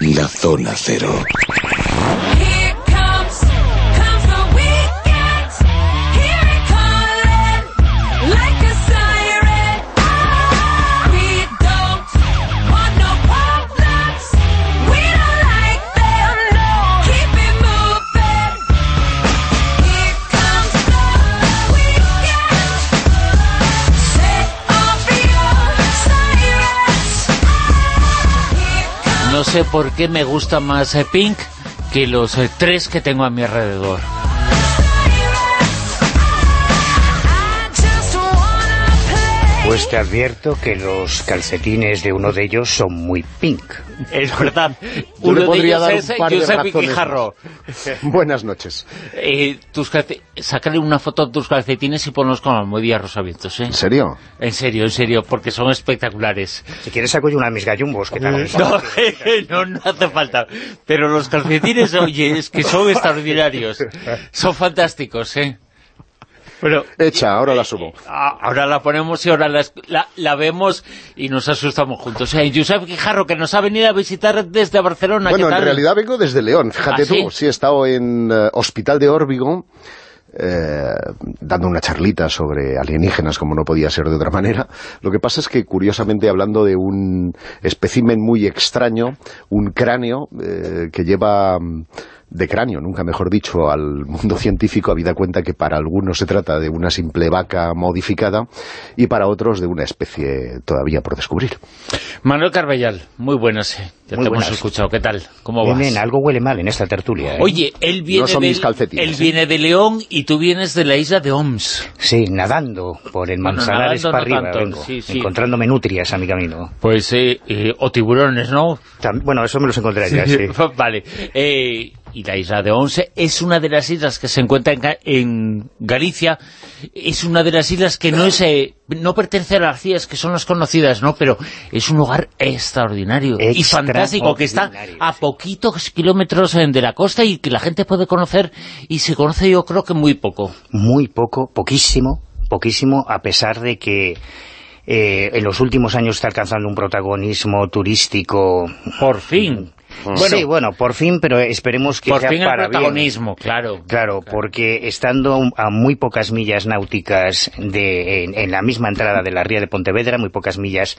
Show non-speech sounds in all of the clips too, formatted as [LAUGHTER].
La Zona Cero. Sé por qué me gusta más eh, Pink que los eh, tres que tengo a mi alrededor. Pues te advierto que los calcetines de uno de ellos son muy pink. Es verdad. Yo Uno le de podría ellos dar un es eh, par de. [LAUGHS] Buenas noches. Eh, tus Sácale una foto de tus calcetines y ponlos con almohadillas rosavientos, ¿eh? ¿En serio? En serio, en serio, porque son espectaculares. Si quieres saco yo una de mis gallumbos, que tal? No, [LAUGHS] no, no hace falta. Pero los calcetines, oye, es que son extraordinarios. Son fantásticos, ¿eh? Pero Hecha, ahora la subo. a- ahora la ponemos y ahora la, la- la vemos y nos asustamos juntos. Eh, Josep Guijarro, que nos ha venido a visitar desde Barcelona. Bueno, ¿qué en tal? realidad vengo desde León, fíjate ¿Ah, tú. Sí, he estado en eh, Hospital de Órbigo eh, dando una charlita sobre alienígenas, como no podía ser de otra manera. Lo que pasa es que, curiosamente, hablando de un espécimen muy extraño, un cráneo eh, que lleva... de cráneo, nunca mejor dicho, al mundo [LAUGHS] científico, habida cuenta que para algunos se trata de una simple vaca modificada y para otros de una especie todavía por descubrir. Manuel Carballal, muy buenas, eh. Ya Muy te buenas. hemos escuchado. ¿Qué tal? ¿Cómo Bien, vas? bien, algo huele mal en esta tertulia. ¿eh? Oye, él viene, son de, mis calcetines, él ¿eh? viene de León y tú vienes de la isla de Oms. Sí, nadando por el Bueno, Manzanares nadando para no arriba vengo, sí, sí. encontrándome nutrias a mi camino. Pues, eh, eh, o tiburones, ¿no? Tam- bueno, eso me los encontré allá, sí. [LAUGHS] vale. Eh, y la isla de Once es una de las islas que se encuentra en, en Galicia. Es una de las islas que no es eh, no pertenece a las islas que son las conocidas, ¿no? Pero es un lugar extraordinario y fantástico que está a poquitos kilómetros eh, de la costa y que la gente puede conocer y se conoce yo creo que muy poco. Muy poco, poquísimo, poquísimo, a pesar de que eh, en los últimos años está alcanzando un protagonismo turístico. Por fin. Sí, bueno, por fin, pero esperemos que Por sea fin el para bien. protagonismo, claro. Claro, porque estando a muy pocas millas náuticas de, en, en la misma entrada de la ría de Pontevedra, muy pocas millas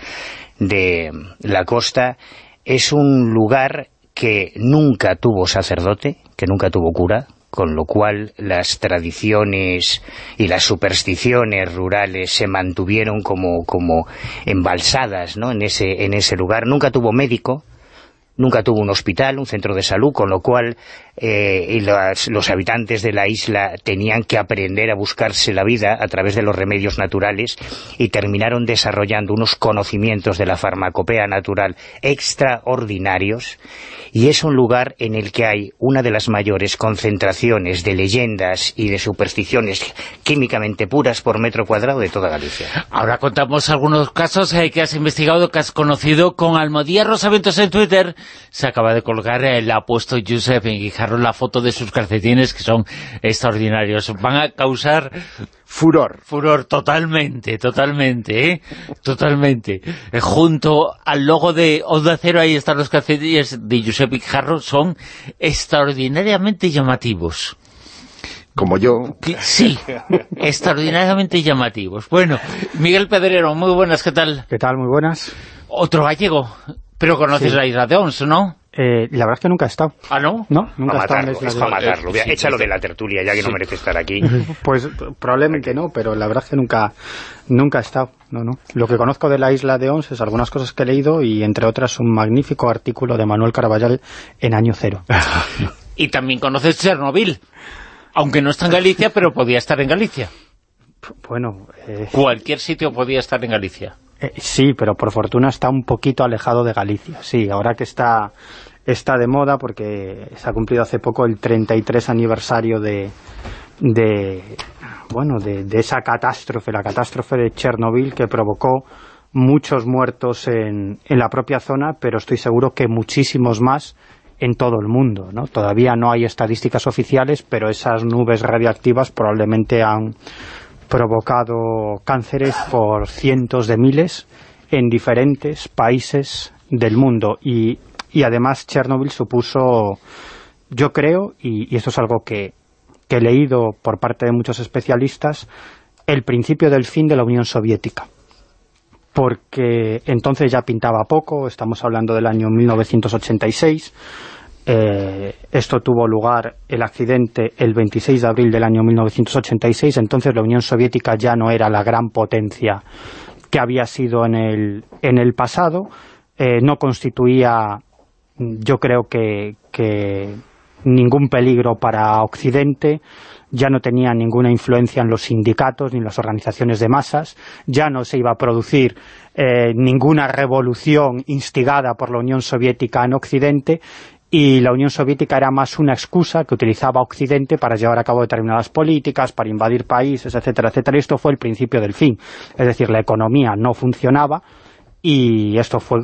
de la costa, es un lugar que nunca tuvo sacerdote, que nunca tuvo cura, con lo cual las tradiciones y las supersticiones rurales se mantuvieron como, como embalsadas ¿no? en, ese, en ese lugar. Nunca tuvo médico, nunca tuvo un hospital, un centro de salud, con lo cual eh, y los habitantes de la isla tenían que aprender a buscarse la vida a través de los remedios naturales y terminaron desarrollando unos conocimientos de la farmacopea natural extraordinarios y es un lugar en el que hay una de las mayores concentraciones de leyendas y de supersticiones químicamente puras por metro cuadrado de toda Galicia. Ahora contamos algunos casos eh, que has investigado, que has conocido con Almodía Rosaventos en Twitter. Se acaba de colgar, eh, la ha puesto Josep en Guijarro la foto de sus calcetines, que son extraordinarios. Van a causar Furor. furor totalmente, totalmente, ¿eh? Totalmente. Eh, junto al logo de Onda Cero, ahí están los calcetines de Josep Guijarro, son extraordinariamente llamativos. Como yo, Sí, extraordinariamente llamativos. Bueno, Miguel Pedrero, muy buenas, ¿qué tal? ¿Qué tal? Muy buenas. Otro gallego, pero conoces Sí. la isla de Ons, ¿no? Eh, la verdad es que nunca he estado. ¿Ah, no? No, nunca he estado en la matarlo, isla es de para matarlo. Sí, Échalo sí. de la tertulia, ya que no merece estar aquí. [LAUGHS] Pues probablemente no, pero la verdad es que nunca, nunca he estado. No, no. Lo que conozco de la isla de Ons es algunas cosas que he leído y entre otras un magnífico artículo de Manuel Caraballal en Año Cero. [LAUGHS] Y también conoces Chernobyl, aunque no está en Galicia, pero podía estar en Galicia. Bueno, eh, Cualquier sitio podía estar en Galicia. eh, sí, pero por fortuna está un poquito alejado de Galicia. Sí, ahora que está, está de moda porque se ha cumplido hace poco el 33 aniversario de, de bueno, de, esa catástrofe, la catástrofe de Chernobyl que provocó muchos muertos en, en la propia zona, pero estoy seguro que muchísimos más en todo el mundo. Todavía no hay estadísticas oficiales, pero esas nubes radiactivas probablemente han provocado cánceres por cientos de miles en diferentes países del mundo y y además Chernobyl supuso, yo creo, y, esto es algo que, que he leído por parte de muchos especialistas, el principio del fin de la Unión Soviética. Porque entonces ya pintaba poco, estamos hablando del año 1986, eh, esto tuvo lugar, el accidente, el 26 de abril del año 1986, entonces la Unión Soviética ya no era la gran potencia que había sido en el, en el pasado, eh, no constituía, yo creo que, que ningún peligro para Occidente, ya no tenía ninguna influencia en los sindicatos ni en las organizaciones de masas, ya no se iba a producir eh, ninguna revolución instigada por la Unión Soviética en Occidente y la Unión Soviética era más una excusa que utilizaba Occidente para llevar a cabo determinadas políticas, para invadir países, etcétera, etcétera. Esto fue el principio del fin. Es decir, la economía no funcionaba y esto fue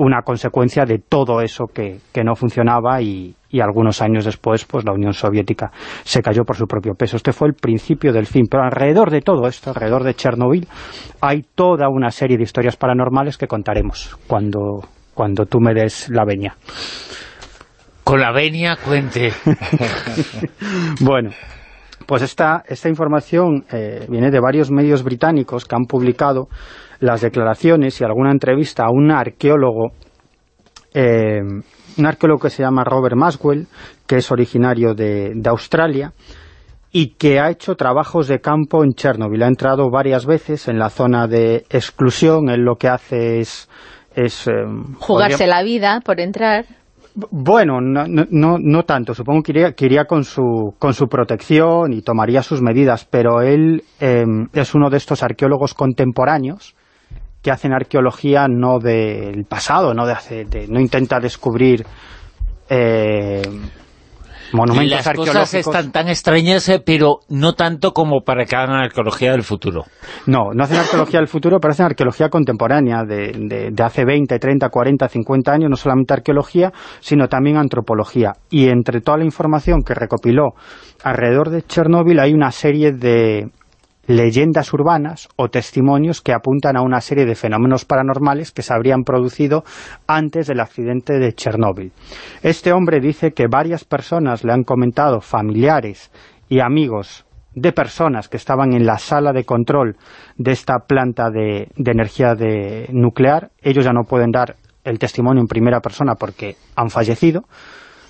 una consecuencia de todo eso que, que no funcionaba y, y algunos años después pues la Unión Soviética se cayó por su propio peso. Este fue el principio del fin, pero alrededor de todo esto, alrededor de Chernobyl, hay toda una serie de historias paranormales que contaremos cuando, cuando tú me des la veña. Con la venia, cuente. [LAUGHS] Bueno, pues esta, esta información eh, viene de varios medios británicos que han publicado las declaraciones y alguna entrevista a un arqueólogo eh, un arqueólogo que se llama Robert Maswell, que es originario de, de Australia, y que ha hecho trabajos de campo en Chernobyl. Ha entrado varias veces en la zona de exclusión. Él lo que hace es... es eh, Jugarse la vida por entrar. bueno, no, no, no, no tanto. Supongo que iría, que iría con, su, con su protección y tomaría sus medidas, pero él eh, es uno de estos arqueólogos contemporáneos que hacen arqueología no del pasado, no de hace, de- no intenta descubrir eh, monumentos Las arqueológicos. cosas están tan extrañas, eh, pero no tanto como para que hagan arqueología del futuro. No, no hacen arqueología del futuro, pero hacen arqueología contemporánea de, de- de hace 20, 30, 40, 50 años, no solamente arqueología, sino también antropología. Y entre toda la información que recopiló alrededor de Chernóbil hay una serie de leyendas urbanas o testimonios que apuntan a una serie de fenómenos paranormales que se habrían producido antes del accidente de Chernóbil. Este hombre dice que varias personas le han comentado, familiares y amigos de personas que estaban en la sala de control de esta planta de, energía de nuclear. Ellos ya no pueden dar el testimonio en primera persona porque han fallecido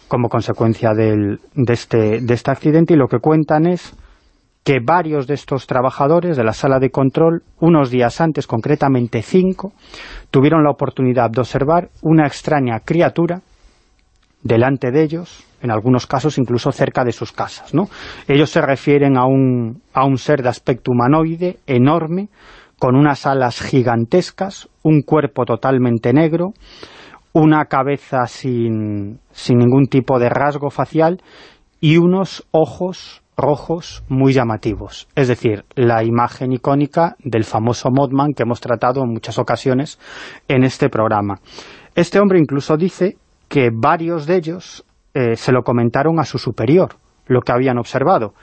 como consecuencia de, este, de este accidente y lo que cuentan es que varios de estos trabajadores de la sala de control, unos días antes, concretamente cinco, tuvieron la oportunidad de observar una extraña criatura delante de ellos, en algunos casos incluso cerca de sus casas. ¿no? Ellos se refieren a un, a un ser de aspecto humanoide, enorme, con unas alas gigantescas, un cuerpo totalmente negro, una cabeza sin, sin ningún tipo de rasgo facial y unos ojos rojos muy llamativos. Es decir, la imagen icónica del famoso Mothman que hemos tratado en muchas ocasiones en este programa. Este hombre incluso dice que varios de ellos eh, se lo comentaron a su superior, lo que habían observado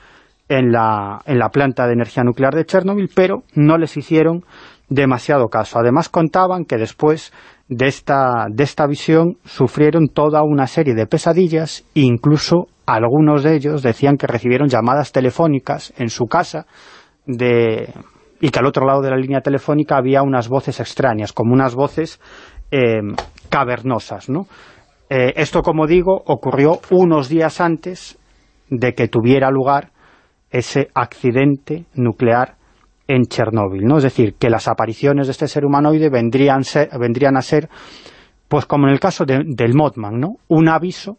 en la, en la planta de energía nuclear de Chernobyl, pero no les hicieron demasiado caso. Además contaban que después de esta, de esta visión sufrieron toda una serie de pesadillas incluso algunos de ellos decían que recibieron llamadas telefónicas en su casa de, y que al otro lado de la línea telefónica había unas voces extrañas, como unas voces eh, cavernosas, ¿no? Eh, esto, como digo, ocurrió unos días antes de que tuviera lugar ese accidente nuclear en Chernóbil, ¿no? Es decir, que las apariciones de este ser humanoide vendrían, ser- vendrían a ser, pues como en el caso de- del Mothman, ¿no? Un aviso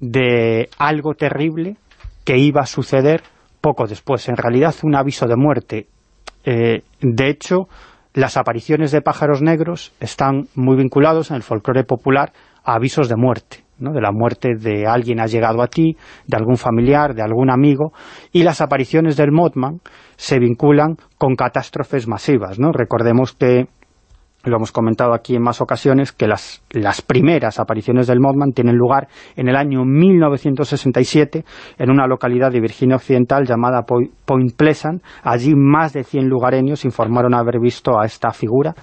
de algo terrible que iba a suceder poco después. En realidad, un aviso de muerte. Eh, de hecho, las apariciones de pájaros negros están muy vinculados en el folclore popular a avisos de muerte, ¿no? de la muerte de alguien ha llegado a ti, de algún familiar, de algún amigo, y las apariciones del Mothman se vinculan con catástrofes masivas. ¿no? Recordemos que lo hemos comentado aquí en más ocasiones, que las, las primeras apariciones del Mothman tienen lugar en el año 1967 en una localidad de Virginia Occidental llamada Poi- Point Pleasant. Allí más de 100 lugareños informaron haber visto a esta figura,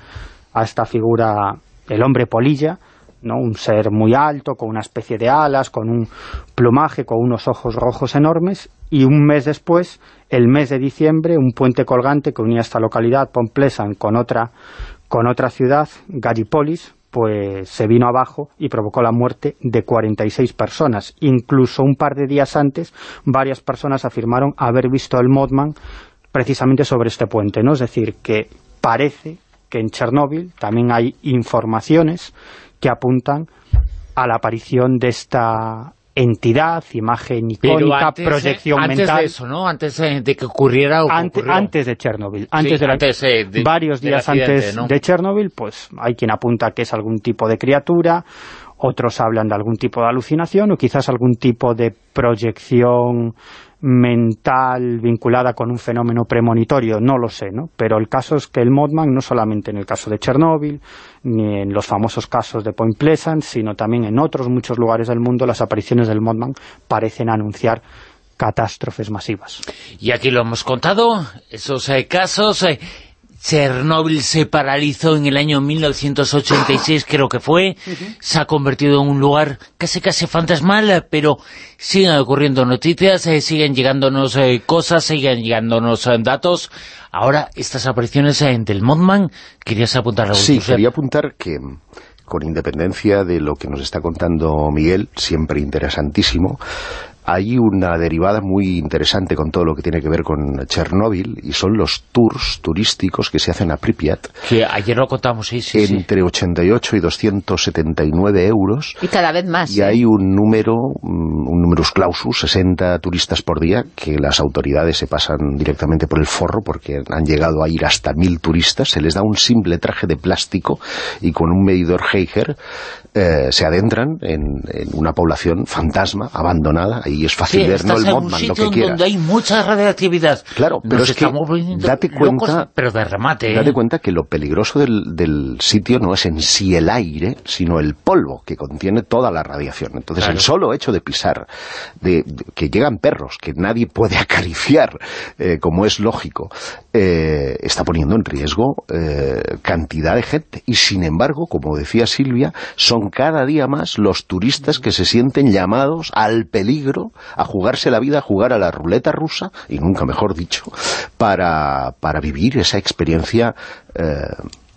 a esta figura, el hombre polilla, ¿no? Un ser muy alto, con una especie de alas, con un plumaje, con unos ojos rojos enormes, y un mes después, el mes de diciembre, un puente colgante que unía esta localidad, Pomplesan, con otra, con otra ciudad, Gallipolis, pues se vino abajo y provocó la muerte de 46 personas. Incluso un par de días antes, varias personas afirmaron haber visto el Mothman precisamente sobre este puente, ¿no? Es decir, que parece que en Chernóbil también hay informaciones que apuntan a la aparición de esta entidad, imagen icónica, antes, eh, proyección antes mental. de eso, ¿no? Antes eh, de que ocurriera o que Ante- ocurrió. antes de Chernóbil, antes de la- antes, eh, de- varios días antes ¿no? de Chernóbil, pues hay quien apunta que es algún tipo de criatura, otros hablan de algún tipo de alucinación o quizás algún tipo de proyección mental vinculada con un fenómeno premonitorio, no lo sé, ¿no? Pero el caso es que el Mothman, no solamente en el caso de Chernóbil, ni en los famosos casos de Point Pleasant, sino también en otros muchos lugares del mundo, las apariciones del Mothman parecen anunciar catástrofes masivas. Y aquí lo hemos contado, esos eh, casos. eh, Chernóbil se paralizó en el año 1986, creo que fue. Se ha convertido en un lugar casi casi fantasmal, pero siguen ocurriendo noticias, eh, siguen llegándonos eh, cosas, siguen llegándonos eh, datos. Ahora, estas apariciones eh, del Mothman, ¿querías apuntar algo? Sí, quería apuntar que con independencia de lo que nos está contando Miguel, siempre interesantísimo, hay una derivada muy interesante con todo lo que tiene que ver con Chernóbil y son los tours turísticos que se hacen a Pripyat Que ayer lo contamos, sí, sí, sí. entre 88 y 279 euros Y cada vez más. y ¿eh? hay un número, mm, un numerus clausus, 60 turistas por día, que las autoridades se pasan directamente por el forro porque han llegado a ir hasta mil turistas, se les da un simple traje de plástico y con un medidor Geiger eh, se adentran en, en una población fantasma, abandonada, y es Sí, fácil ver, no el Mothman, lo que quieras. donde hay mucha radioactividad. Claro, pero Nos es que date locos, cuenta- pero de remate. ¿eh? Date cuenta que lo peligroso del, del sitio no es en sí el aire, sino el polvo que contiene toda la radiación. Entonces, Claro. el solo hecho de pisar, de, de- que llegan perros que nadie puede [LAUGHS] acariciar, eh, como es lógico, está poniendo en riesgo cantidad de gente. Y sin embargo, como decía Silvia, son cada día más los turistas que se sienten llamados al peligro, a jugarse la vida, a jugar a la ruleta rusa, y nunca mejor dicho, para, para vivir esa experiencia eh,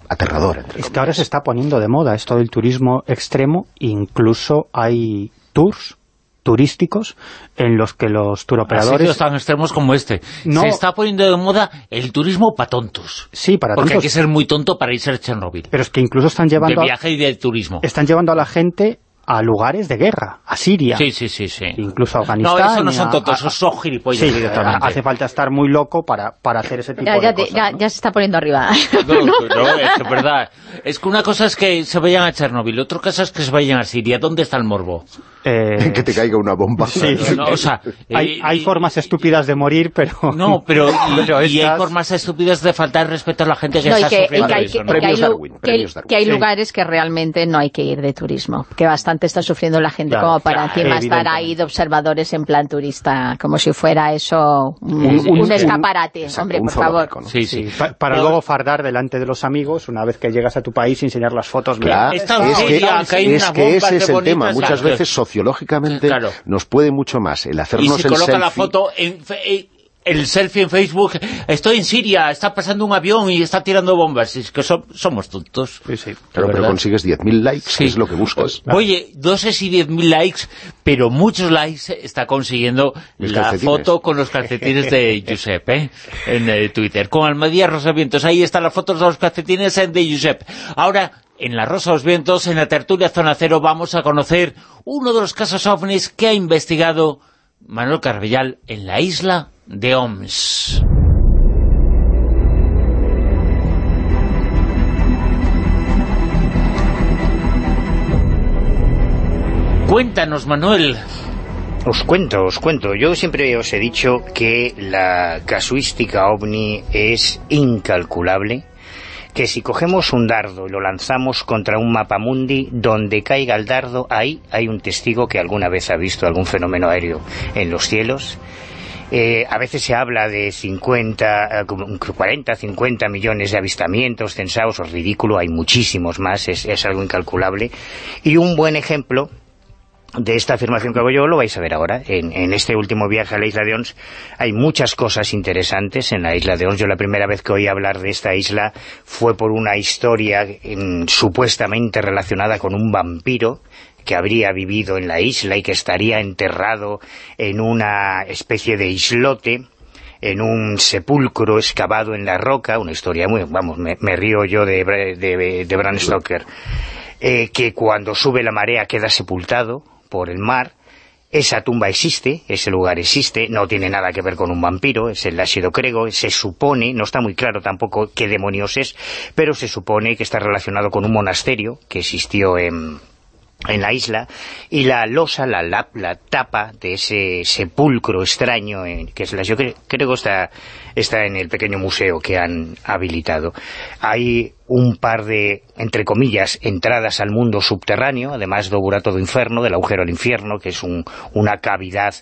aterradora. entre Es que ahora se está poniendo de moda esto del turismo extremo, incluso hay tours turísticos en los que los turoperadores... sitios tan extremos como este. No. Se está poniendo de moda el turismo para tontos. Sí, para Porque hay que ser muy tonto para irse a Chernobyl. pero es que incluso están De llevando, a, viaje y de turismo. están llevando a la gente a lugares de guerra, a Siria, Sí, sí, sí, sí. incluso a No, Afganistán. eso no son a- esos son gilipollas Sí, directamente. hace falta estar muy loco para, para hacer ese tipo Ya, de ya, cosas. ya- ¿no? ya se está poniendo arriba. No, [LAUGHS] no, es que verdad. Es que una cosa es que se vayan a Chernóbil, otra cosa es que se vayan a Siria. ¿Dónde está el morbo? Eh, [LAUGHS] que te caiga una bomba. Sí. No, o sea, hay, eh, hay formas estúpidas de morir, pero... [LAUGHS] No, pero, y, Pero y hay formas estúpidas de faltar respeto a la gente que No, está sufriendo que hay, ¿no? lugares que realmente no hay que ir de turismo, que bastante está sufriendo la gente Claro, como para claro, encima estar ahí de observadores en plan turista, como si fuera eso un, Un- un un- escaparate, Exacto, hombre, un por favor. Sí, Sí, sí. pa- para Pero- luego fardar delante de los amigos una vez que llegas a tu país y enseñar las fotos. Claro, es que, que hay es unas que bombas ese de es el tema. Muchas claro. veces sociológicamente Claro. nos puede mucho más el Y hacernos se el coloca la foto en eh, el selfie en Facebook, estoy en Siria, está pasando un avión y está tirando bombas. Es que so- somos tontos. Sí, sí. Claro, pero consigues 10.000 likes, Sí. que es lo que buscas. Oye, no sé si 10.000 likes, pero muchos likes está consiguiendo la foto con los calcetines de [LAUGHS] Josep, ¿eh? En eh, Twitter. Con Almadía Rosavientos. Ahí están las fotos de los calcetines de Josep. Ahora, en La Rosa de los Vientos, en la tertulia Zona Cero, vamos a conocer uno de los casos ovnis que ha investigado Manuel Carbellal en la isla de Oms. Cuéntanos, Manuel. Os cuento, os cuento. Yo siempre os he dicho que la casuística ovni es incalculable, que si cogemos un dardo y lo lanzamos contra un mapamundi, donde caiga el dardo, ahí hay un testigo que alguna vez ha visto algún fenómeno aéreo en los cielos. Eh, a veces se habla de 50, eh, como 40, 50 millones de avistamientos censados, es ridículo, hay muchísimos más, es, algo incalculable. Y un buen ejemplo de esta afirmación que hago yo lo vais a ver ahora. En, en este último viaje a la isla de Ons hay muchas cosas interesantes en la isla de Ons. Yo la primera vez que oí hablar de esta isla fue por una historia en- supuestamente relacionada con un vampiro que habría vivido en la isla y que estaría enterrado en una especie de islote en un sepulcro excavado en la roca, una historia muy, vamos, me, río yo de, de, de Bram Stoker, eh, que cuando sube la marea queda sepultado por el mar, esa tumba existe, ese lugar existe, no tiene nada que ver con un vampiro, es el ácido crego, se supone, no está muy claro tampoco qué demonios es, pero se supone que está relacionado con un monasterio que existió en, en la isla y la losa, la, la, la tapa de ese sepulcro extraño eh, que es la yo cre- creo que está, está en el pequeño museo que han habilitado. Hay un par de, entre comillas, entradas al mundo subterráneo, además do burato do inferno, del agujero al infierno, que es un- una cavidad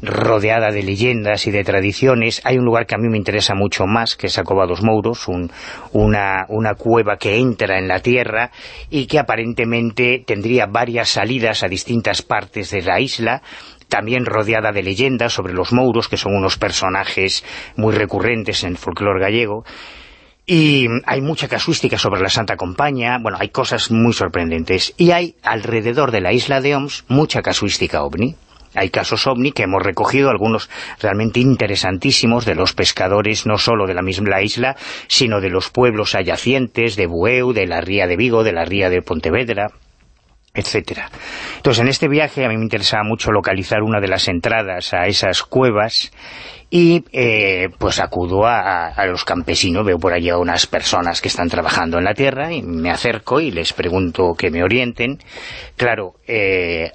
rodeada de leyendas y de tradiciones. Hay un lugar que a mí me interesa mucho más, que es a Cova dos Mouros, un- una, una cueva que entra en la tierra y que aparentemente tendría varias salidas a distintas partes de la isla, también rodeada de leyendas sobre los mouros, que son unos personajes muy recurrentes en el folclore gallego, y hay mucha casuística sobre la Santa Compañía, bueno, hay cosas muy sorprendentes. Y hay alrededor de la isla de Oms mucha casuística ovni. Hay casos ovni que hemos recogido, algunos realmente interesantísimos, de los pescadores no solo de la misma isla, sino de los pueblos adyacentes, de Bueu, de la Ría de Vigo, de la Ría de Pontevedra, etcétera. Entonces, en este viaje a mí me interesaba mucho localizar una de las entradas a esas cuevas y eh, pues acudo a, a- los campesinos, veo por allí a unas personas que están trabajando en la tierra y me acerco y les pregunto que me orienten. Claro, eh,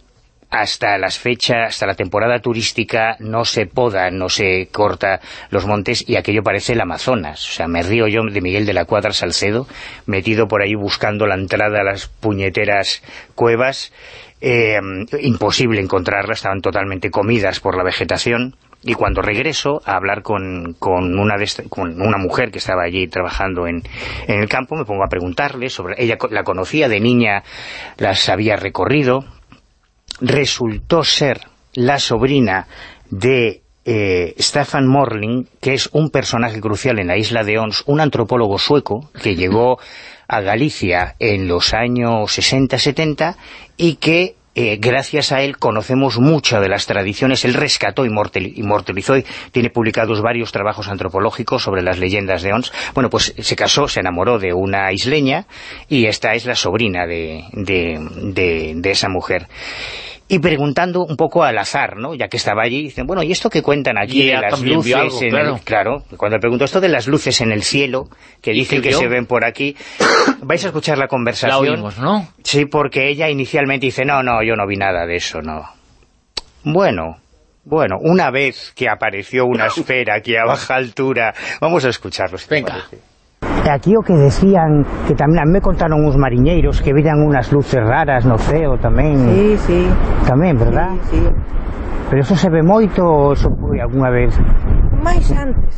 hasta las fechas, hasta la temporada turística no se poda, no se corta los montes y aquello parece el Amazonas. O sea, me río yo de Miguel de la Cuadra Salcedo, metido por ahí buscando la entrada a las puñeteras cuevas. Eh, imposible encontrarlas, estaban totalmente comidas por la vegetación. Y cuando regreso a hablar con, con una de esta- con una mujer que estaba allí trabajando en, en el campo, me pongo a preguntarle sobre... Ella la conocía de niña, las había recorrido, resultó ser la sobrina de eh, Stefan Morling, que es un personaje crucial en la isla de Ons, un antropólogo sueco que llegó a Galicia en los años 60-70 y que eh, gracias a él conocemos mucho de las tradiciones, él rescató y inmortalizó y tiene publicados varios trabajos antropológicos sobre las leyendas de Ons. Bueno, pues se casó, se enamoró de una isleña y esta es la sobrina de, de- de esa mujer. Y preguntando un poco al azar, ¿no? Ya que estaba allí, dicen, bueno, ¿y esto que cuentan aquí de las luces algo, en claro. el... Claro, cuando le pregunto esto de las luces en el cielo, que ¿Y dicen que se ven por aquí, vais a escuchar la La conversación. oímos, ¿no? Sí, porque ella inicialmente dice, no, no, yo no vi nada de eso, no. Bueno, bueno, una vez que apareció una [LAUGHS] esfera aquí a baja altura, vamos a escucharlo. si te E aquí o que decían, que tamén a me contaron uns mariñeiros que veían unhas luces raras no ceo tamén. Sí, sí. Tamén, verdad? Sí, sí. Pero eso se ve moito ou eso foi algunha vez? Máis antes.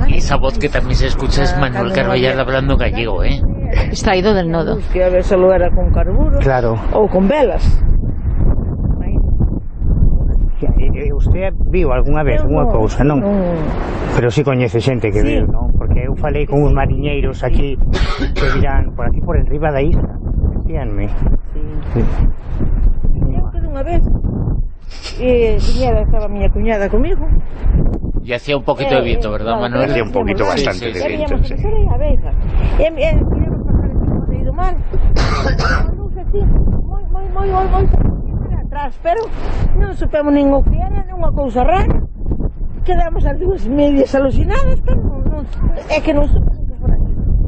Ay, Esa voz que tamén se escucha es ah, Manuel Carballar hablando gallego, eh? Extraído del nodo. Que a ver se lo era con carburo. Claro. Ou con velas. E, e, usted viu algunha vez unha cousa, non? Pero si coñece xente que Sí. viu, non? Porque eu falei con uns mariñeiros aquí que virán por aquí por enriba da isla. Decíanme. Sí. Sí. Eu unha vez e viñera, estaba miña cuñada comigo Y hacía un poquito de viento, ¿verdad, claro, Manuel? Hacía un poquito Sí, sí, bastante sí, de sí. viento. Sí. a E, e queríamos pasar este Moi, moi, moi, moi, moi atrás Pero non supemos nin o que era Nin unha cousa rara Quedamos as dúas medias alucinadas Pero non, non, é que non supemos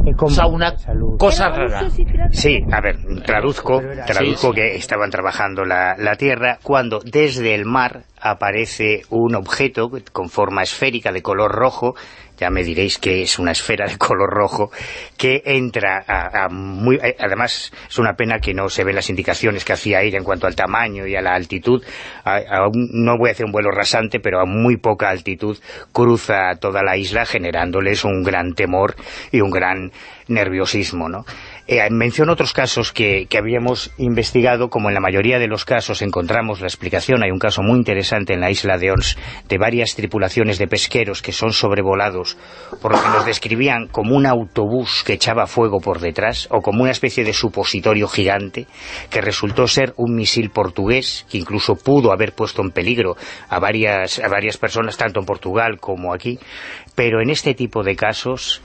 E O sea, una Salud. cosa rara. Sí, a ver, traduzco, traduzco que estaban trabajando la, la Tierra cuando desde el mar aparece un objeto con forma esférica de color rojo ya me diréis que es una esfera de color rojo que entra a, a muy... eh, Además, es una pena que no se ven las indicaciones que hacía ella en cuanto al tamaño y a la altitud. A- no voy a hacer un vuelo rasante, pero a muy poca altitud cruza toda la isla generándoles un gran temor y un gran nerviosismo, ¿no? Eh, menciono otros casos que, que habíamos investigado, como en la mayoría de los casos encontramos la explicación, hay un caso muy interesante en la isla de Ons, de varias tripulaciones de pesqueros que son sobrevolados, por lo que nos describían como un autobús que echaba fuego por detrás, o como una especie de supositorio gigante, que resultó ser un misil portugués, que incluso pudo haber puesto en peligro a varias, a varias personas, tanto en Portugal como aquí, pero en este tipo de casos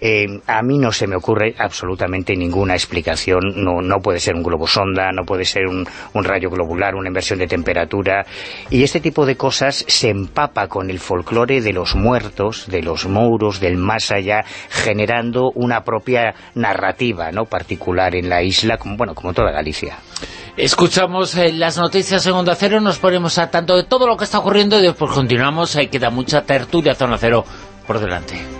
eh, a mí no se me ocurre absolutamente ninguna explicación. No, no puede ser un globo sonda, no puede ser un, un rayo globular, una inversión de temperatura. Y este tipo de cosas se empapa con el folclore de los muertos, de los mouros, del más allá, generando una propia narrativa no particular en la isla, como, bueno, como toda Galicia. Escuchamos eh, las noticias en Onda Cero, nos ponemos a tanto de todo lo que está ocurriendo y después continuamos. Ahí queda mucha tertulia Zona Cero por delante.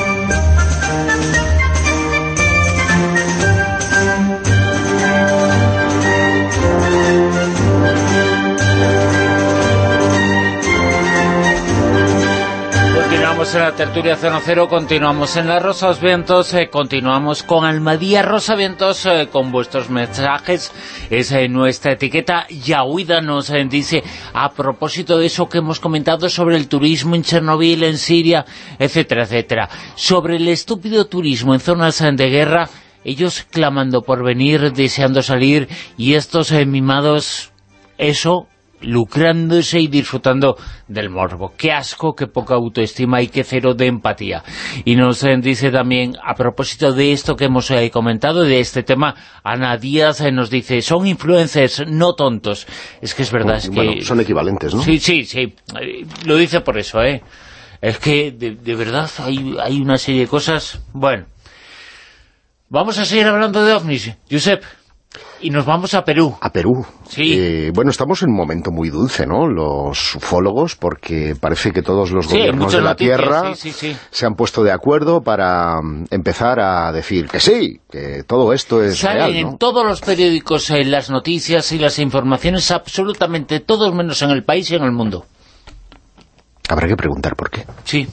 En la tertulia Zona Cero, continuamos en la Rosa Vientos, eh, continuamos con Almadía Rosa Vientos, eh, con vuestros mensajes. Es eh, nuestra etiqueta. Yahuida nos dice, a propósito de eso que hemos comentado sobre el turismo en Chernobyl, en Siria, etcétera, etcétera. Sobre el estúpido turismo en zonas de guerra, ellos clamando por venir, deseando salir, y estos mimados, eso lucrándose y disfrutando del morbo. Qué asco, qué poca autoestima y qué cero de empatía. Y nos eh, dice también, a propósito de esto que hemos eh, comentado, de este tema, Ana Díaz eh, nos dice, son influencers, no tontos. Es que es verdad, es Bueno, que... son equivalentes, ¿no? Sí, sí, sí. Lo dice por eso, ¿eh? Es que, de, de verdad, hay, hay una serie de cosas... Bueno. Vamos a seguir hablando de ovnis, Josep. Y nos vamos a Perú. A Perú. Sí. Eh, bueno, estamos en un momento muy dulce, ¿no? Los ufólogos, porque parece que todos los Sí, gobiernos de la noticias, Tierra sí, se han puesto de acuerdo para mm, empezar a decir que sí, que todo esto es Salen real, en todos los periódicos eh, las noticias y las informaciones, absolutamente todos menos en el país y en el mundo. Habrá que preguntar por qué. Sí.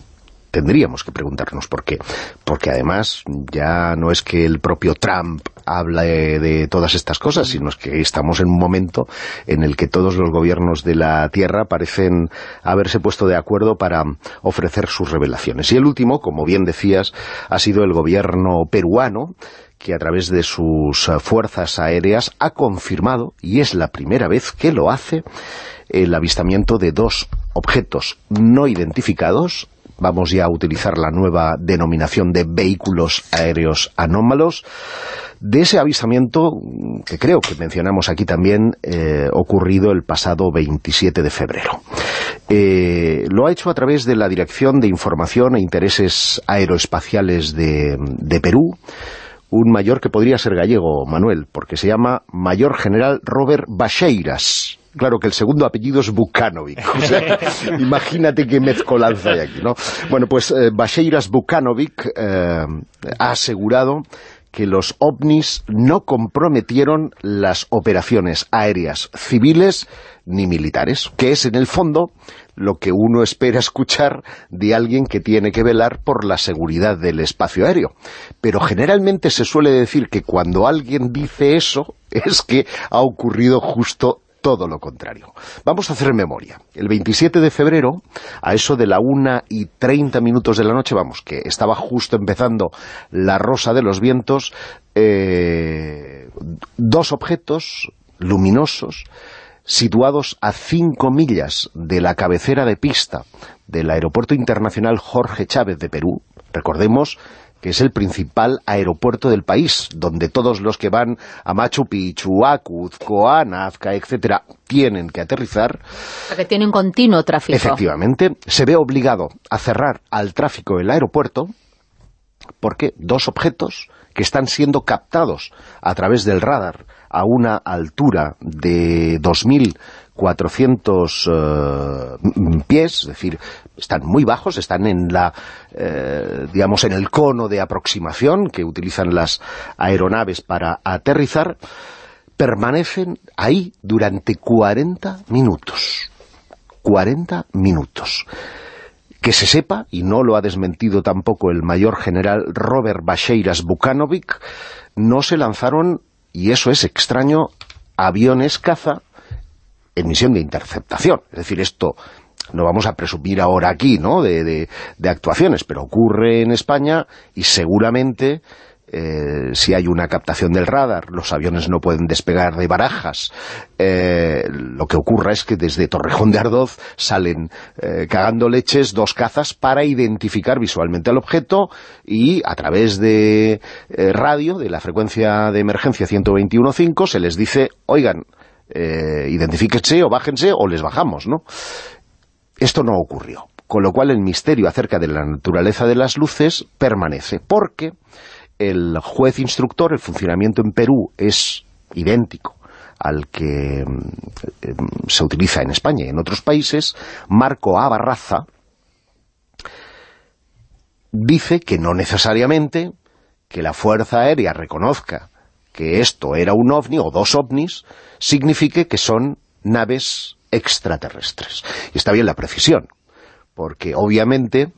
Tendríamos que preguntarnos por qué. Porque además ya no es que el propio Trump hable de todas estas cosas, sino es que estamos en un momento en el que todos los gobiernos de la Tierra parecen haberse puesto de acuerdo para ofrecer sus revelaciones. Y el último, como bien decías, ha sido el gobierno peruano, que a través de sus fuerzas aéreas ha confirmado, y es la primera vez que lo hace, el avistamiento de dos objetos no identificados, vamos ya a utilizar la nueva denominación de vehículos aéreos anómalos, de ese avistamiento, que creo que mencionamos aquí también, eh, ocurrido el pasado 27 de febrero. Eh, lo ha hecho a través de la Dirección de Información e Intereses Aeroespaciales de, de Perú, un mayor que podría ser gallego, Manuel, porque se llama Mayor General Robert Bacheiras. Claro que el segundo apellido es Bukanovic. O sea, [LAUGHS] imagínate qué mezcolanza hay aquí, ¿no? Bueno, pues eh, Bacheiras Bukanovic eh, ha asegurado que los ovnis no comprometieron las operaciones aéreas civiles ni militares, que es en el fondo lo que uno espera escuchar de alguien que tiene que velar por la seguridad del espacio aéreo. Pero generalmente se suele decir que cuando alguien dice eso es que ha ocurrido justo todo lo contrario. Vamos a hacer memoria. El 27 de febrero, a eso de la una y 30 minutos de la noche, vamos, que estaba justo empezando la Rosa de los Vientos, eh, dos objetos luminosos situados a cinco millas de la cabecera de pista del Aeropuerto Internacional Jorge Chávez de Perú, recordemos que es el principal aeropuerto del país, donde todos los que van a Machu Picchu, a Cuzco, a Nazca, etcétera, tienen que aterrizar, Que tiene un continuo tráfico. efectivamente, se ve obligado a cerrar al tráfico el aeropuerto porque dos objetos que están siendo captados a través del radar a una altura de 2.400 eh, pies, es decir, están muy bajos, están en la, eh, digamos, en el cono de aproximación que utilizan las aeronaves para aterrizar, permanecen ahí durante 40 minutos. 40 minutos. Que se sepa, y no lo ha desmentido tampoco el mayor general Robert Basheiras Bukanovic, no se lanzaron, y eso es extraño, aviones caza en misión de interceptación. Es decir, esto no vamos a presumir ahora aquí, ¿no?, de, de- de actuaciones, pero ocurre en España y seguramente eh, si hay una captación del radar, los aviones no pueden despegar de barajas. Eh, lo que ocurra es que desde Torrejón de Ardoz salen eh, cagando leches dos cazas para identificar visualmente al objeto y a través de radio, de la frecuencia de emergencia 121.5, se les dice, oigan, eh, identifíquense o bájense o les bajamos, ¿no? Esto no ocurrió, con lo cual el misterio acerca de la naturaleza de las luces permanece, porque el juez instructor, el funcionamiento en Perú es idéntico al que mm, eh, se utiliza en España y en otros países, Marco A. Barraza dice que no necesariamente que la Fuerza Aérea reconozca que esto era un ovni o dos ovnis, signifique que son naves extraterrestres. Y está bien la precisión, porque obviamente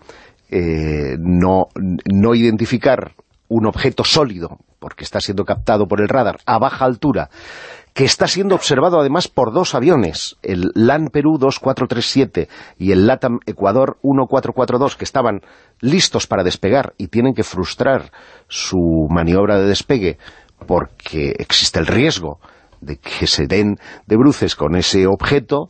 eh, no, no identificar un objeto sólido, porque está siendo captado por el radar a baja altura, que está siendo observado además por dos aviones, el LAN Perú 2437 y el LATAM Ecuador 1442, que estaban listos para despegar y tienen que frustrar su maniobra de despegue porque existe el riesgo de que se den de bruces con ese objeto,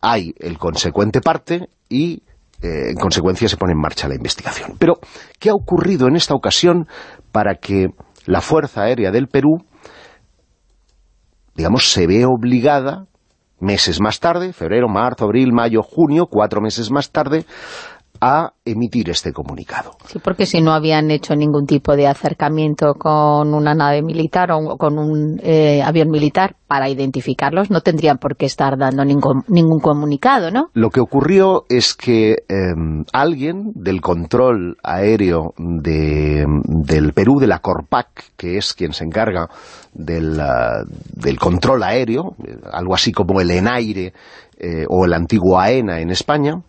hay el consecuente parte y eh, en consecuencia se pone en marcha la investigación. Pero, ¿qué ha ocurrido en esta ocasión para que la Fuerza Aérea del Perú, digamos, se ve obligada, meses más tarde, febrero, marzo, abril, mayo, junio, cuatro meses más tarde, a emitir este comunicado? Sí, porque si no habían hecho ningún tipo de acercamiento con una nave militar o con un eh, avión militar para identificarlos, no tendrían por qué estar dando ningún, ningún comunicado, ¿no? Lo que ocurrió es que eh, alguien del control aéreo de, del Perú, de la Corpac, que es quien se encarga del, ah, del control aéreo, eh, algo así como el ENAIRE eh, o el antiguo AENA en España,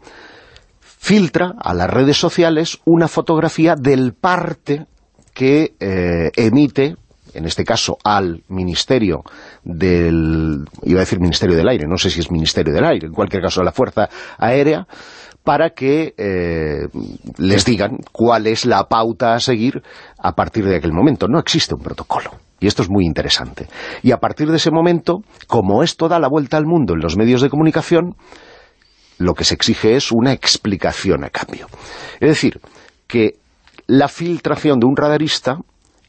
filtra a las redes sociales una fotografía del parte que eh, emite, en este caso al Ministerio del... iba a decir Ministerio del Aire, no sé si es Ministerio del Aire, en cualquier caso a la Fuerza Aérea, para que eh, les digan cuál es la pauta a seguir a partir de aquel momento. No existe un protocolo. Y esto es muy interesante. Y a partir de ese momento, como esto da la vuelta al mundo en los medios de comunicación, lo que se exige es una explicación a cambio. Es decir, que la filtración de un radarista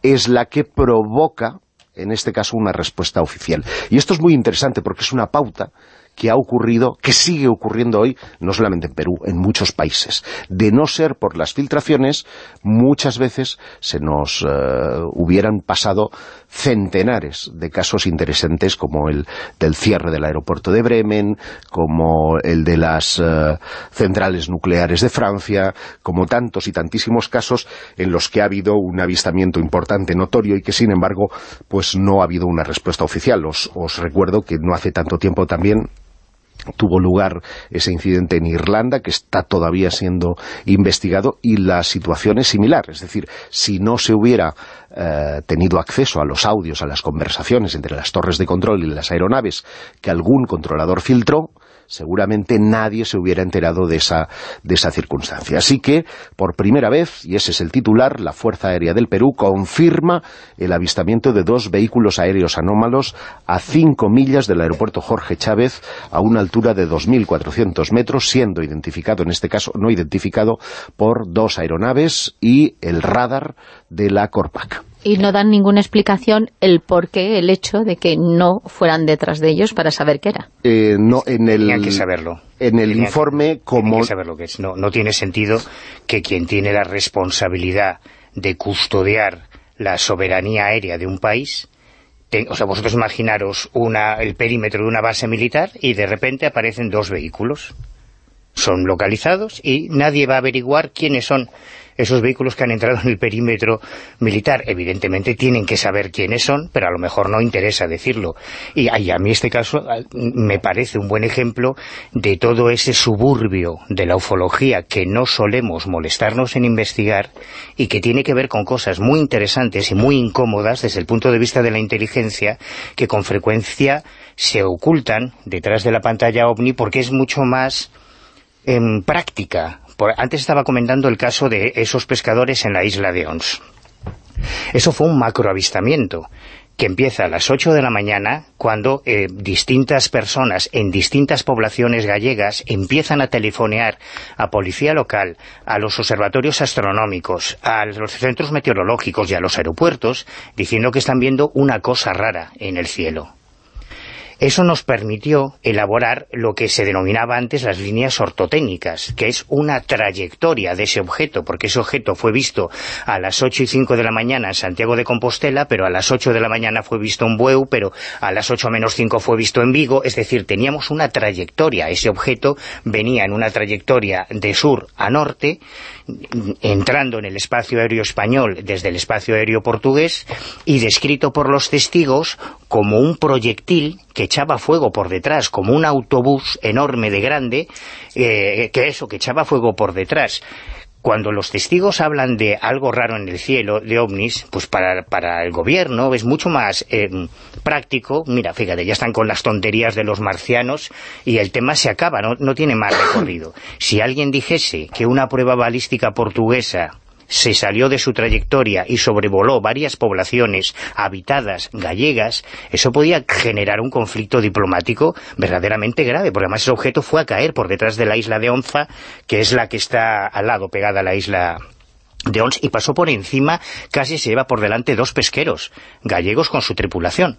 es la que provoca, en este caso, una respuesta oficial. Y esto es muy interesante porque es una pauta que ha ocurrido, que sigue ocurriendo hoy, no solamente en Perú, en muchos países. De no ser por las filtraciones, muchas veces se nos eh, hubieran pasado centenares de casos interesantes como el del cierre del aeropuerto de Bremen, como el de las eh, centrales nucleares de Francia, como tantos y tantísimos casos en los que ha habido un avistamiento importante, notorio, y que sin embargo, pues no ha habido una respuesta oficial. Os, os recuerdo que no hace tanto tiempo también tuvo lugar ese incidente en Irlanda que está todavía siendo investigado y la situación es similar, es decir, si no se hubiera eh, tenido acceso a los audios, a las conversaciones entre las torres de control y las aeronaves que algún controlador filtró, seguramente nadie se hubiera enterado de esa, de esa circunstancia. Así que, por primera vez, y ese es el titular, la Fuerza Aérea del Perú confirma el avistamiento de dos vehículos aéreos anómalos a cinco millas del aeropuerto Jorge Chávez, a una altura de 2.400 metros, siendo identificado, en este caso no identificado, por dos aeronaves y el radar de la Corpac. Y no dan ninguna explicación el por qué, el hecho de que no fueran detrás de ellos para saber qué era. Eh, no, en el, Tenían que saberlo. En el informe, Tienen como que saber lo que es. No, no tiene sentido que quien tiene la responsabilidad de custodiar la soberanía aérea de un país... o sea, vosotros imaginaros una, el perímetro de una base militar y de repente aparecen dos vehículos. Son localizados y nadie va a averiguar quiénes son esos vehículos que han entrado en el perímetro militar. Evidentemente tienen que saber quiénes son, pero a lo mejor no interesa decirlo. Y, a mí este caso a- me parece un buen ejemplo de todo ese suburbio de la ufología que no solemos molestarnos en investigar y que tiene que ver con cosas muy interesantes y muy incómodas desde el punto de vista de la inteligencia que con frecuencia se ocultan detrás de la pantalla OVNI porque es mucho más en práctica. Antes estaba comentando el caso de esos pescadores en la isla de Ons. Eso fue un macroavistamiento que empieza a las 8 de la mañana cuando eh, distintas personas en distintas poblaciones gallegas empiezan a telefonear a policía local, a los observatorios astronómicos, a los centros meteorológicos y a los aeropuertos diciendo que están viendo una cosa rara en el cielo. Eso nos permitió elaborar lo que se denominaba antes las líneas ortotécnicas, que es una trayectoria de ese objeto, porque ese objeto fue visto a las 8 y 5 de la mañana en Santiago de Compostela, pero a las 8 de la mañana fue visto en Bueu, pero a las 8 menos 5 fue visto en Vigo, es decir, teníamos una trayectoria, ese objeto venía en una trayectoria de sur a norte, entrando en el espacio aéreo español desde el espacio aéreo portugués y descrito por los testigos como un proyectil que echaba fuego por detrás, como un autobús enorme de grande, eh, que eso, que echaba fuego por detrás. Cuando los testigos hablan de algo raro en el cielo, de ovnis, pues para, para el gobierno es mucho más eh, práctico. Mira, fíjate, ya están con las tonterías de los marcianos y el tema se acaba, no, no tiene más recorrido. Si alguien dijese que una prueba balística portuguesa se salió de su trayectoria y sobrevoló varias poblaciones habitadas gallegas, eso podía generar un conflicto diplomático verdaderamente grave, porque además ese objeto fue a caer por detrás de la isla de Onza, que es la que está al lado, pegada a la isla de Ons, y pasó por encima, casi se lleva por delante dos pesqueros gallegos con su tripulación.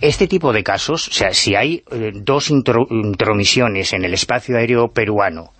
Este tipo de casos, o sea, si hay eh, dos intro- intromisiones en el espacio aéreo peruano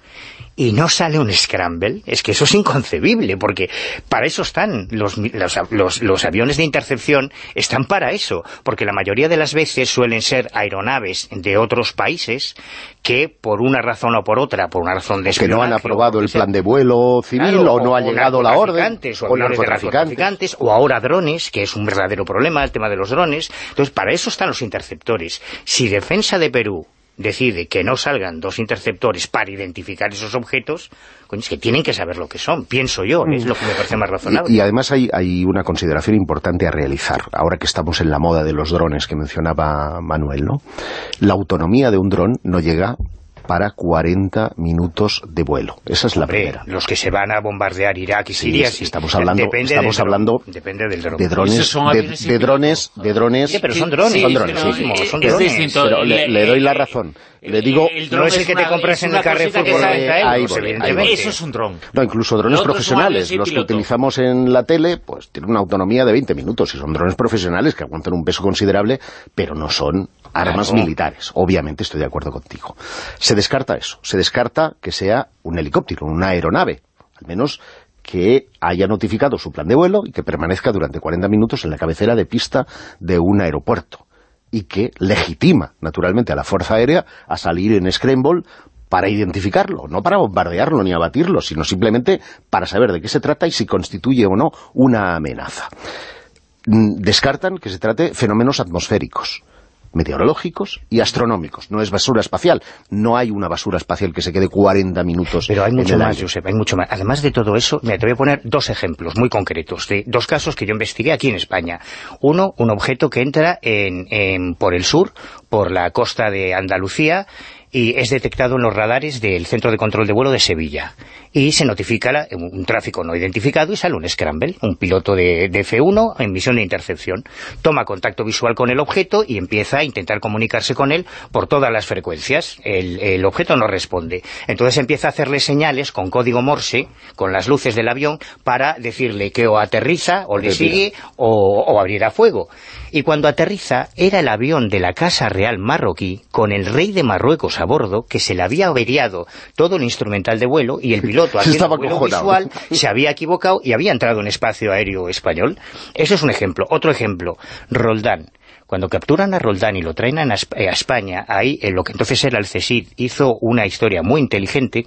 y no sale un scramble, es que eso es inconcebible, porque para eso están los, los, los- los aviones de intercepción, están para eso, porque la mayoría de las veces suelen ser aeronaves de otros países que por una razón o por otra, por una razón de que no han aprobado el plan de vuelo civil Claro, o no ha llegado la orden o, narcotraficantes, o ahora drones, que es un verdadero problema el tema de los drones. Entonces, para eso están los interceptores. Si Defensa de Perú decide que no salgan dos interceptores para identificar esos objetos, coño, es que tienen que saber lo que son, pienso yo, es lo que me parece más razonable. Y, y además hay, hay una consideración importante a realizar, ahora que estamos en la moda de los drones que mencionaba Manuel, ¿no? La autonomía de un dron no llega para 40 minutos de vuelo. Esa es la Hombre, primera. los que se van a bombardear Irak y Siria, sí, sí. estamos hablando- Depende estamos del hablando depende del dron. De drones, son de, drones, de drones... Sí, pero son drones, Sí, son drones, pero son es drones. distinto. Pero le, le doy la razón. Le digo... el No dron es el que te compras en el Carrefour por sale- 90 ahí euros, evidentemente. Eso es un dron. No, incluso drones Los profesionales, los que utilizamos en la tele, pues tienen una autonomía de 20 minutos y son drones profesionales que aguantan un peso considerable, pero no son armas Claro. militares. Obviamente estoy de acuerdo contigo. Se descarta eso, se descarta que sea un helicóptero, una aeronave, al menos que haya notificado su plan de vuelo y que permanezca durante 40 minutos en la cabecera de pista de un aeropuerto y que legitima, naturalmente, a la Fuerza Aérea a salir en Scramble para identificarlo, no para bombardearlo ni abatirlo, sino simplemente para saber de qué se trata y si constituye o no una amenaza. Mm, Descartan que se trate fenómenos atmosféricos, meteorológicos y astronómicos. No es basura espacial. No hay una basura espacial que se quede 40 minutos Pero hay mucho más. Josep, hay mucho más. Además de todo eso, mira, te voy a poner dos ejemplos muy concretos de dos casos que yo investigué aquí en España. Uno, un objeto que entra en, en- por el sur, por la costa de Andalucía, y es detectado en los radares del Centro de Control de Vuelo de Sevilla. Y se notifica la- un tráfico no identificado y sale un scramble, un piloto de, de F1 en misión de intercepción. Toma contacto visual con el objeto y empieza a intentar comunicarse con él por todas las frecuencias. El, el objeto no responde. Entonces empieza a hacerle señales con código Morse, con las luces del avión, para decirle que o aterriza, o le sigue, o, o abrirá fuego. Y cuando aterriza, era el avión de la Casa Real marroquí, con el rey de Marruecos a bordo, que se le había averiado todo el instrumental de vuelo, y el piloto, [LAUGHS] haciendo Estaba visual, se había equivocado y había entrado en espacio aéreo español. Eso es un ejemplo. Otro ejemplo, Roldán. Cuando capturan a Roldán y lo traen a, a España, ahí, en lo que entonces era el CSID, hizo una historia muy inteligente,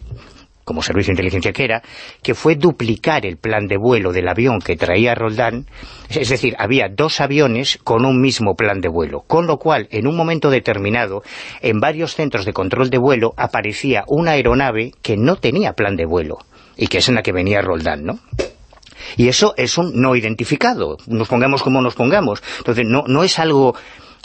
como servicio de inteligencia que era, que fue duplicar el plan de vuelo del avión que traía Roldán, es decir, había dos aviones con un mismo plan de vuelo, con lo cual, en un momento determinado, en varios centros de control de vuelo aparecía una aeronave que no tenía plan de vuelo, y que es en la que venía Roldán, ¿no? Y eso es un no identificado, nos pongamos como nos pongamos. Entonces, no, no es algo...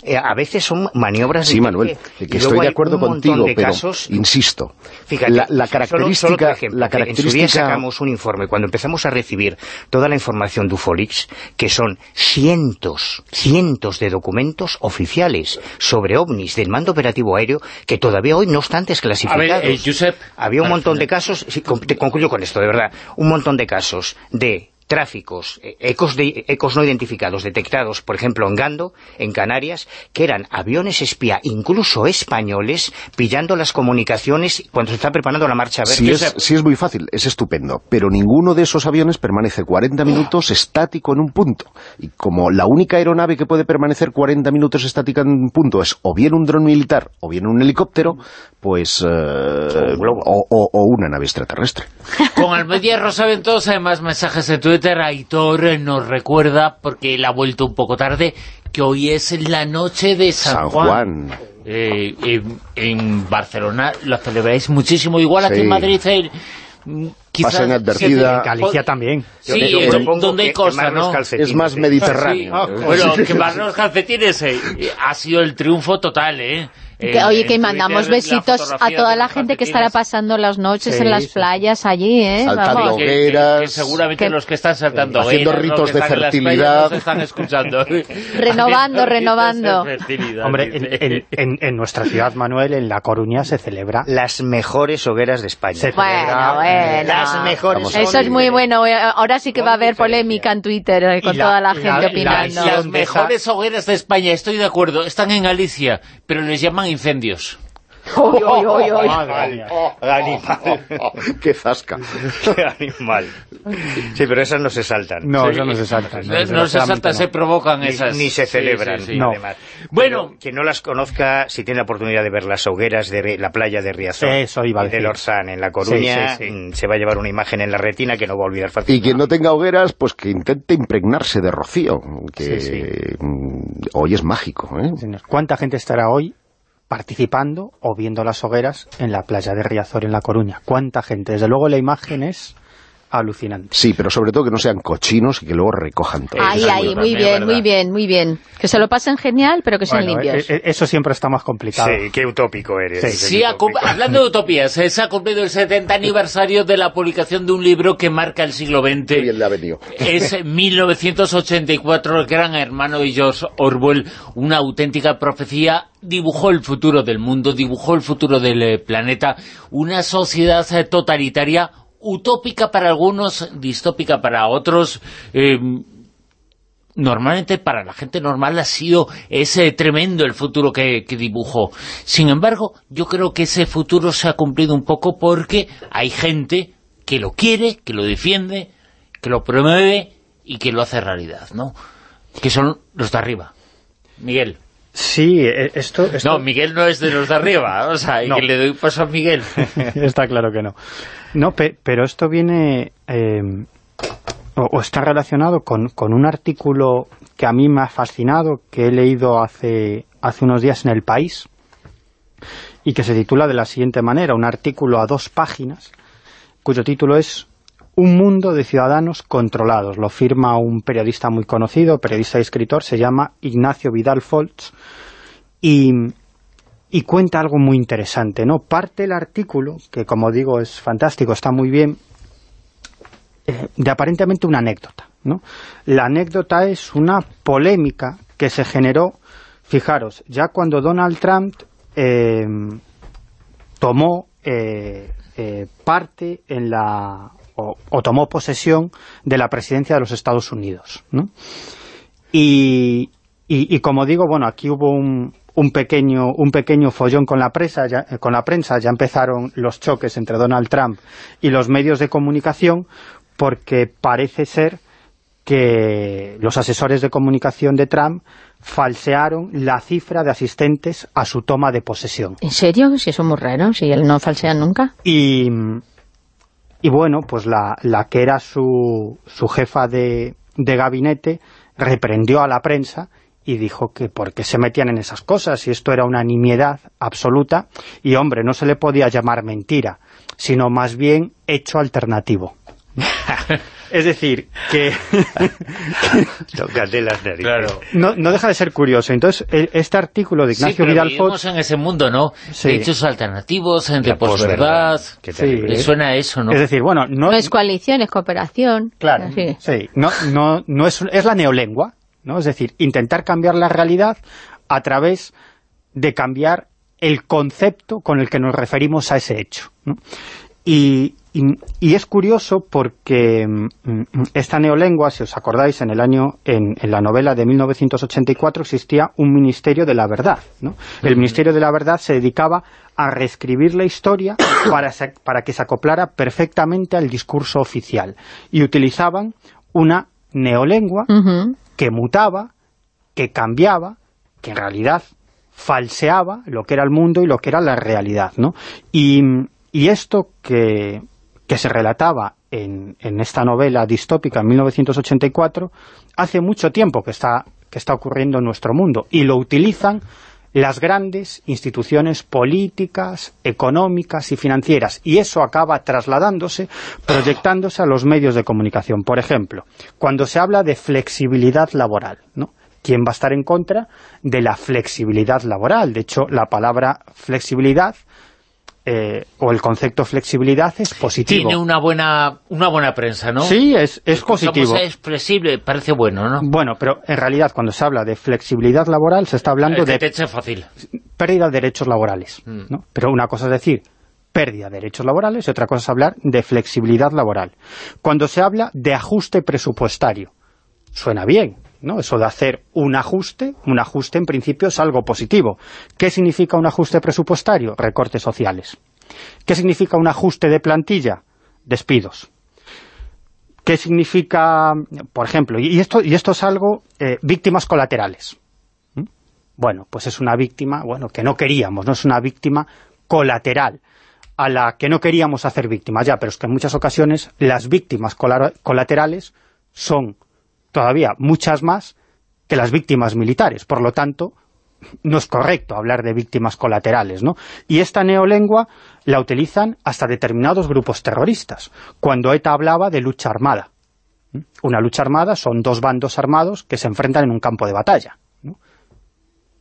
eh, a veces son maniobras de Sí, Manuel, que que luego estoy de acuerdo contigo, de pero casos insisto, Fíjate, la, característica, solo ejemplo, la que En su día característica sacamos un informe, cuando empezamos a recibir toda la información de Ufolix, que son cientos, cientos de documentos oficiales sobre ovnis del mando operativo aéreo, que todavía hoy no están desclasificados. A ver, eh, Josep, Había un montón de casos, sí, con- te concluyo con esto, de verdad, un montón de casos de tráficos, eh, ecos, de, ecos no identificados detectados, por ejemplo, en Gando, en Canarias, que eran aviones espía, incluso españoles, pillando las comunicaciones cuando se está preparando la marcha verde. Si es, muy fácil, es estupendo, pero ninguno de esos aviones permanece 40 minutos estático en un punto. Y como la única aeronave que puede permanecer 40 minutos estática en un punto es o bien un dron militar o bien un helicóptero, pues... eh, o, o- o una nave extraterrestre. Con Almedia Rosaventos, además mensajes de Twitter, Aitor eh, nos recuerda, porque él ha vuelto un poco tarde, que hoy es la noche de San, San Juan. Eh, en, en Barcelona lo celebráis muchísimo, igual aquí Sí. en Madrid eh, mm, quizás... Pasa inadvertida. En Galicia también. Sí, Yo- yo propongo donde hay que cosa, quemar los ¿no? Es más ¿eh? mediterráneo. Sí. Bueno, quemar los calcetines eh, ha sido el triunfo total, ¿eh? Que, En- oye, que mandamos la besitos a toda la gente que estará pasando las noches Sí, en las sí. playas allí, ¿eh? Saltando Vamos. que, que- hogueras, que seguramente que- los que están saltando Haciendo hogueras, [LAUGHS] [LAUGHS] ritos de playas, fertilidad. están escuchando. Renovando, renovando. Hombre, en, en- en- en nuestra ciudad, Manuel, en La Coruña, se celebra... Las mejores hogueras de España. Se Bueno, celebra, bueno. Las mejores. Vamos, Eso es muy bueno. eh, Ahora sí que va a haber polémica en Twitter eh, con la- toda la gente la- opinando. Las mejores hogueras de España, estoy de acuerdo, están en Galicia, pero les llaman incendios. Madre. Animal. ¡Qué zasca! [LAUGHS] Qué animal. Sí, pero esas no se saltan. No, Sí. eso no se salta. No, se desgraciadamente salta, no. se provocan Ni, esas. ni se celebran, sí, sí. No. además. Bueno. Pero quien no las conozca, si tiene la oportunidad de ver las hogueras de la playa de Riazor Eso iba a y de. Lorzán en La Coruña, Sí, sí, sí. mm, se va a llevar una imagen en la retina que no va a olvidar Y fácilmente. quien no tenga hogueras, pues que intente impregnarse de rocío, que Sí, sí. mm, hoy es mágico, ¿eh? ¿Cuánta gente estará hoy participando o viendo las hogueras en la playa de Riazor, en La Coruña? ¿Cuánta gente? Desde luego la imagen es alucinante. Sí, pero sobre todo que no sean cochinos y que luego recojan todo. Ahí, Eso ahí, muy bien, muy bien, muy bien. Que se lo pasen genial, pero que sean Bueno, limpios. eh, eh, eso siempre está más complicado. Sí, qué utópico eres. Sí. utópico. hablando de utopías, eh, se ha cumplido el 70 aniversario de la publicación de un libro que marca el siglo XX. Qué bien le ha venido. Es [LAUGHS] 1984, el gran hermano de George Orwell, una auténtica profecía, dibujó el futuro del mundo, dibujó el futuro del planeta, una sociedad totalitaria, utópica para algunos, distópica para otros, eh, normalmente para la gente normal ha sido ese tremendo el futuro que, que dibujó. Sin embargo, yo creo que ese futuro se ha cumplido un poco porque hay gente que lo quiere, que lo defiende, que lo promueve y que lo hace realidad, ¿no? Que son los de arriba. Miguel. Sí, eh, esto... esto- No, Miguel no es de los de arriba, o sea, y No. que le doy paso a Miguel. [LAUGHS] está claro que no. No, pe- pero esto viene... eh, o, o está relacionado con, con un artículo que a mí me ha fascinado, que he leído hace, hace unos días en El País, y que se titula de la siguiente manera, un artículo a dos páginas, cuyo título es Un mundo de ciudadanos controlados. Lo firma un periodista muy conocido, periodista y escritor, se llama Ignacio Vidal Folch, y, y cuenta algo muy interesante, ¿no? Parte el artículo, que como digo es fantástico, está muy bien, eh, de aparentemente una anécdota, ¿no? La anécdota es una polémica que se generó, fijaros, ya cuando Donald Trump eh, tomó eh, parte en la o, o tomó posesión de la presidencia de los Estados Unidos, ¿no? Y, y, y como digo, bueno, aquí hubo un, un pequeño un pequeño follón con la prensa ya, eh, con la prensa ya empezaron los choques entre Donald Trump y los medios de comunicación porque parece ser que los asesores de comunicación de Trump falsearon la cifra de asistentes a su toma de posesión. ¿En serio? Si eso es muy raro, si él no falsea nunca. Y, y bueno, pues la, la que era su, su jefa de, de gabinete reprendió a la prensa y dijo que por qué se metían en esas cosas y esto era una nimiedad absoluta y hombre, no se le podía llamar mentira, sino más bien hecho alternativo. [LAUGHS] es decir, que [LAUGHS] Tócate las narices. Claro. no, no deja de ser curioso. Entonces, este artículo de Sí, Ignacio Vidal Foz en ese mundo, ¿no? Sí. De hechos alternativos, de La posverdad. Sí. suena a eso, ¿no? Es decir, bueno, no, No es coalición, es cooperación. Claro, Así. sí. No, no, no es, es la neolengua, ¿no? Es decir, intentar cambiar la realidad a través de cambiar el concepto con el que nos referimos a ese hecho, ¿no? Y, y- y es curioso porque mm, mm, esta neolengua, si os acordáis, en el año, en, en la novela de 1984 existía un Ministerio de la Verdad, ¿no? El Ministerio de la Verdad se dedicaba a reescribir la historia para, se- para que se acoplara perfectamente al discurso oficial y utilizaban una neolengua que mutaba, que cambiaba, que en realidad falseaba lo que era el mundo y lo que era la realidad, ¿no? Y, y esto que, se relataba en, en esta novela distópica en 1984, hace mucho tiempo que está, que está ocurriendo en nuestro mundo, y lo utilizan las grandes instituciones políticas, económicas y financieras, y eso acaba trasladándose, proyectándose a los medios de comunicación. Por ejemplo, cuando se habla de flexibilidad laboral, ¿no? ¿Quién va a estar en contra de la flexibilidad laboral? De hecho, la palabra flexibilidad eh, o el concepto flexibilidad es positivo. Tiene una buena una buena prensa, ¿no? Sí, es, es positivo. Como es flexible, parece bueno, ¿no? Bueno, pero en realidad cuando se habla de flexibilidad laboral se está hablando de te fácil. pérdida de derechos laborales. Mm. ¿no? Pero una cosa es decir pérdida de derechos laborales y otra cosa es hablar de flexibilidad laboral. Cuando se habla de ajuste presupuestario, suena bien, ¿no? Eso de hacer un ajuste, un ajuste en principio es algo positivo. ¿Qué significa un ajuste presupuestario? Recortes sociales. ¿Qué significa un ajuste de plantilla? Despidos. ¿Qué significa, por ejemplo, y esto, y esto es algo, eh, víctimas colaterales? ¿Mm? Bueno, pues es una víctima, bueno, que no queríamos, no es una víctima colateral a la que no queríamos hacer víctima, ya, pero es que en muchas ocasiones las víctimas cola- colaterales son todavía muchas más que las víctimas militares, por lo tanto, no es correcto hablar de víctimas colaterales, ¿no? Y esta neolengua la utilizan hasta determinados grupos terroristas, cuando ETA hablaba de lucha armada. ¿Mm? Una lucha armada son dos bandos armados que se enfrentan en un campo de batalla, ¿no?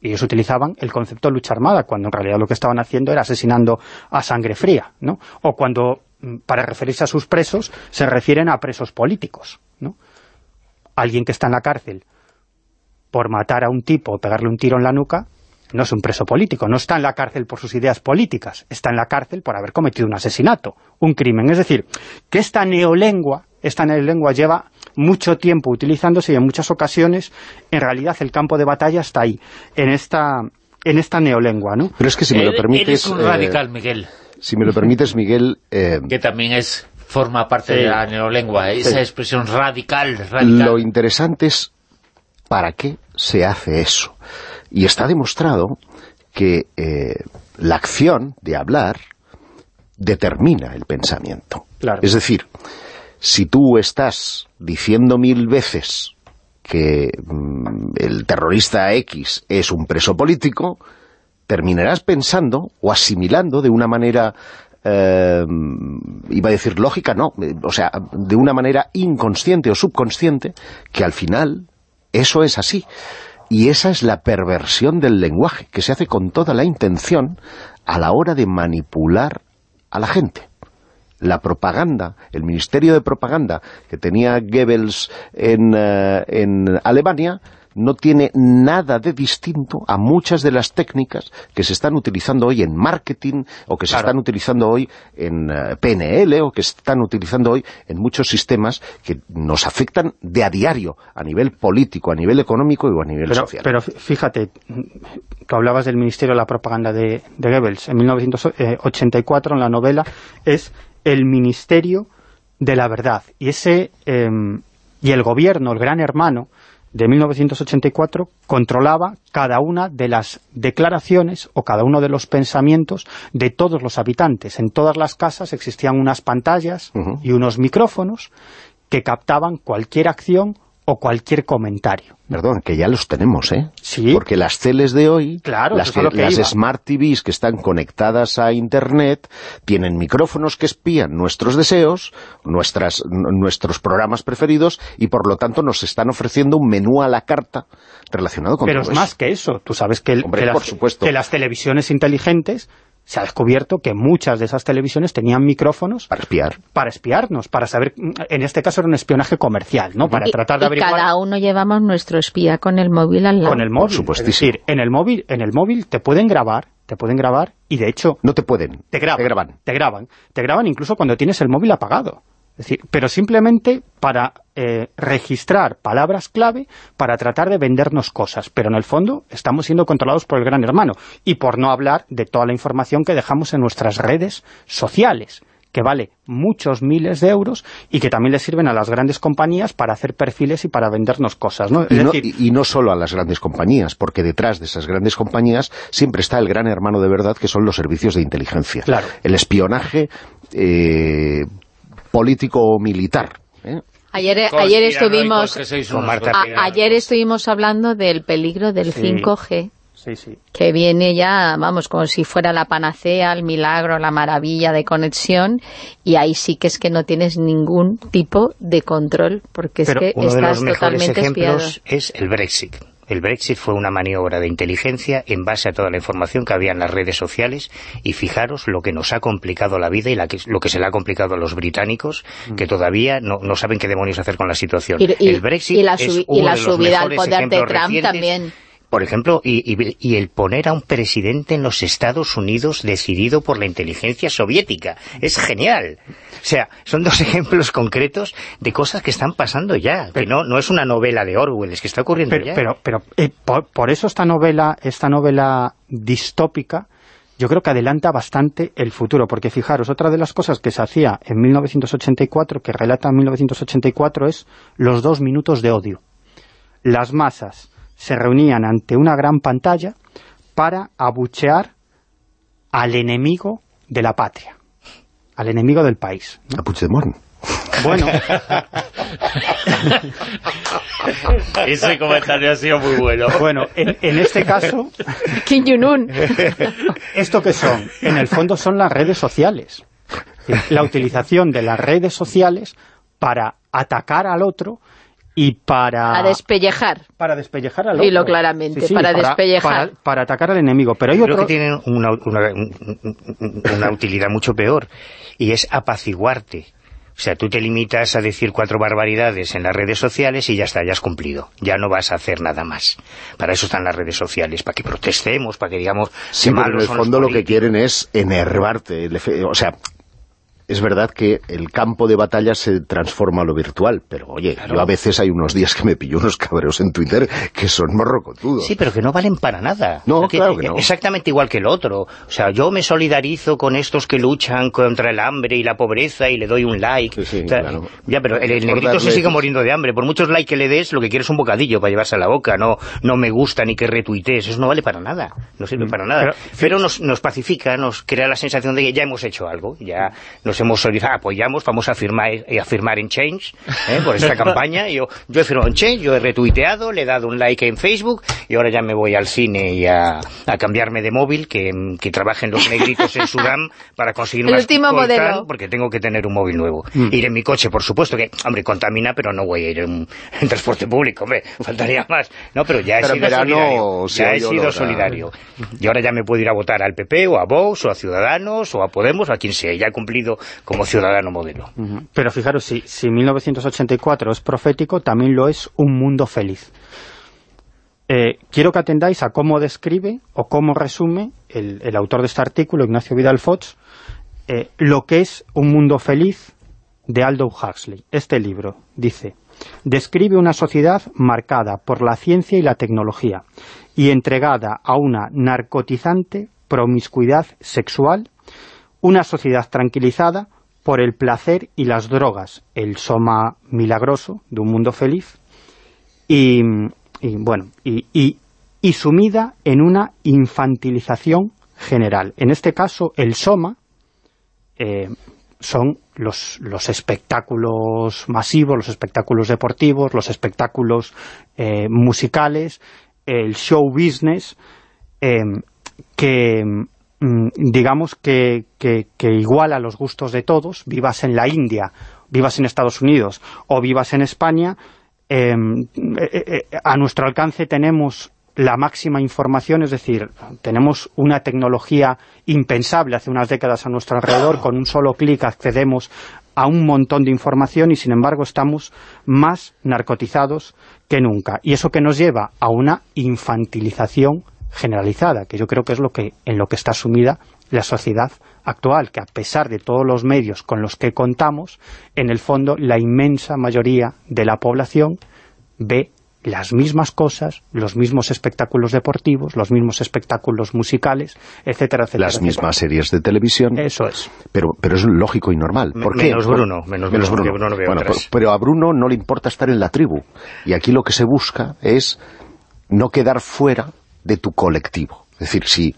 Y ellos utilizaban el concepto de lucha armada, cuando en realidad lo que estaban haciendo era asesinando a sangre fría, ¿no? O cuando, mm, para referirse a sus presos, se refieren a presos políticos, ¿no? Alguien que está en la cárcel por matar a un tipo o pegarle un tiro en la nuca, no es un preso político, no está en la cárcel por sus ideas políticas, está en la cárcel por haber cometido un asesinato, un crimen. Es decir, que esta neolengua, esta neolengua lleva mucho tiempo utilizándose y en muchas ocasiones, en realidad, el campo de batalla está ahí, en esta, en esta neolengua, ¿no? Pero es que si me lo permites... Eres un eh, radical, Miguel, si me lo permites, Miguel, eh, que también es forma parte Sí. de la neolengua, esa Sí. expresión radical, radical. lo interesante es para qué se hace eso. Y está demostrado que eh, la acción de hablar determina el pensamiento. Claro. Es decir, si tú estás diciendo mil veces que mm, el terrorista X es un preso político, terminarás pensando o asimilando de una manera, eh, iba a decir lógica, no, eh, o sea, de una manera inconsciente o subconsciente, que al final eso es así. Y esa es la perversión del lenguaje, que se hace con toda la intención a la hora de manipular a la gente. La propaganda, el Ministerio de Propaganda que tenía Goebbels en, eh, en Alemania, no tiene nada de distinto a muchas de las técnicas que se están utilizando hoy en marketing o que se están utilizando hoy en eh, PNL o que se están utilizando hoy en muchos sistemas que nos afectan de a diario a nivel político, a nivel económico y a nivel Pero, social. pero fí- fíjate, tú hablabas del Ministerio de la Propaganda de, de Goebbels. En 1984, en la novela, es el Ministerio de la Verdad. Y ese eh, y el gobierno, el gran hermano, de 1984, controlaba cada una de las declaraciones o cada uno de los pensamientos de todos los habitantes. En todas las casas existían unas pantallas y unos micrófonos que captaban cualquier acción o cualquier comentario. Perdón, que ya los tenemos, ¿eh? Sí. Porque las teles de hoy, Claro, las, lo que las. Smart TVs que están conectadas a Internet, tienen micrófonos que espían nuestros deseos, nuestras, nuestros programas preferidos, y por lo tanto nos están ofreciendo un menú a la carta relacionado con Pero todo es más que eso. Tú sabes que, el- Hombre, que las, por supuesto. que las televisiones inteligentes, se ha descubierto que muchas de esas televisiones tenían micrófonos Para espiar. para espiarnos, para saber, en este caso era un espionaje comercial, ¿no? Para Y- tratar de y averiguar cada uno llevamos nuestro espía con el móvil al lado. con el móvil. Es decir, en el móvil, en el móvil te pueden grabar, te pueden grabar y de hecho No te pueden. te graban, Te graban. te graban, te graban incluso cuando tienes el móvil apagado. Es decir, pero simplemente para eh, registrar palabras clave para tratar de vendernos cosas. Pero en el fondo estamos siendo controlados por el gran hermano. Y por no hablar de toda la información que dejamos en nuestras redes sociales que vale muchos miles de euros y que también le sirven a las grandes compañías para hacer perfiles y para vendernos cosas, ¿no? Es Y no, decir, y- y no solo a las grandes compañías, porque detrás de esas grandes compañías siempre está el gran hermano de verdad, que son los servicios de inteligencia. Claro. El espionaje eh, político o militar. ¿eh? Ayer, ayer estuvimos a- ayer estuvimos hablando del peligro del Sí. 5G sí, sí. que viene ya, vamos, como si fuera la panacea, el milagro, la maravilla de conexión, y ahí sí que es que no tienes ningún tipo de control, porque Pero es que Uno de estás los mejores totalmente espiado. ejemplos es el Brexit. El Brexit fue una maniobra de inteligencia en base a toda la información que había en las redes sociales y fijaros lo que nos ha complicado la vida y la que- lo que se le ha complicado a los británicos que todavía no, no saben qué demonios hacer con la situación. Y, y- el Brexit y la, es y la de los subida al poder de Trump también. Por ejemplo, y, y- y el poner a un presidente en los Estados Unidos decidido por la inteligencia soviética. Es genial. O sea, son dos [LAUGHS] ejemplos concretos de cosas que están pasando ya. Que no, no es una novela de Orwell, es que está ocurriendo Pero, ya. pero, pero eh, por, por eso esta novela, esta novela distópica, yo creo que adelanta bastante el futuro, porque fijaros, otra de las cosas que se hacía en 1984, que relata en 1984, es los dos minutos de odio. Las masas se reunían ante una gran pantalla para abuchear al enemigo de la patria, al enemigo del país. ¿no? A Puigdemont. Bueno, [LAUGHS] Ese comentario ha sido muy bueno. bueno en, en este caso, [LAUGHS] Kim Jong-un. ¿Esto qué son? En el fondo son las redes sociales. La utilización de las redes sociales para atacar al otro y para... A despellejar. para despellejar al otro. Dilo claramente, para despellejar. Para, para atacar al enemigo. Pero hay Creo otro... que tienen una, una- un- una utilidad mucho peor y es apaciguarte. O sea, tú te limitas a decir cuatro barbaridades en las redes sociales y ya está, ya has cumplido. Ya no vas a hacer nada más. Para eso están las redes sociales, para que protestemos, para que digamos... Sí, pero en el fondo lo que quieren es enervarte. O sea, es verdad que el campo de batalla se transforma a lo virtual, pero oye, yo a veces hay unos días que me pillo unos cabreos en Twitter que son morrocotudos. Sí, pero que no valen para nada. No, O sea, que- claro que no. Exactamente igual que el otro. O sea, yo me solidarizo con estos que luchan contra el hambre y la pobreza y le doy un like. Sí, sí, O sea, claro. Ya, pero el, negrito se sigue muriendo de hambre. Por muchos likes que le des, lo que quiere es un bocadillo para llevarse a la boca. No no me gusta ni que retuitees. Eso no vale para nada. No sirve para nada. Pero- Pero, nos, nos pacifica, nos crea la sensación de que ya hemos hecho algo. Ya nos hemos apoyamos, vamos a firmar, eh, a firmar en Change ¿eh? por esta [LAUGHS] campaña. Yo, yo he firmado en Change, yo he retuiteado, le he dado un like en Facebook y ahora ya me voy al cine y a, a cambiarme de móvil, que, que trabajen los negritos en Sudán [LAUGHS] para conseguir El más modelo. porque tengo que tener un móvil nuevo. Mm. Ir en mi coche, por supuesto, que, hombre, contamina, pero no voy a ir en, en transporte público, hombre, [LAUGHS] faltaría más. No, pero ya he Pero sido verano solidario. Ya he sido a- solidario. Y ahora ya me puedo ir a votar al PP, o a Vox, o a Ciudadanos, o a Podemos, o a quien sea. Ya he cumplido como ciudadano modelo. Pero fijaros, si, si 1984 es profético, también lo es un mundo feliz. Eh, quiero que atendáis a cómo describe o cómo resume el, autor de este artículo, Ignacio Vidal Fox, eh, lo que es un mundo feliz de Aldous Huxley. Este libro dice, describe una sociedad marcada por la ciencia y la tecnología y entregada a una narcotizante promiscuidad sexual, una sociedad tranquilizada por el placer y las drogas, el soma milagroso de un mundo feliz, y, bueno, y, sumida en una infantilización general. En este caso, el soma eh, son los, los espectáculos masivos, los espectáculos deportivos, los espectáculos eh, musicales, el show business, eh, que digamos que, que, que iguala los gustos de todos, vivas en la India, vivas en Estados Unidos o vivas en España, eh, eh, eh, a nuestro alcance tenemos la máxima información, es decir, tenemos una tecnología impensable hace unas décadas a nuestro alrededor, con un solo clic accedemos a un montón de información y sin embargo estamos más narcotizados que nunca. Y eso que nos lleva a una infantilización generalizada, que yo creo que es lo que en lo que está sumida la sociedad actual, que a pesar de todos los medios con los que contamos, en el fondo la inmensa mayoría de la población ve las mismas cosas, los mismos espectáculos deportivos, los mismos espectáculos musicales, etcétera, etcétera. Las etcétera. mismas series de televisión. Eso es. Pero, pero es lógico y normal. ¿Por Me- qué? menos Bruno, menos Bruno, porque Bruno Bueno, otras. por- pero a Bruno no le importa estar en la tribu. Y aquí lo que se busca es no quedar fuera de tu colectivo. Es decir, si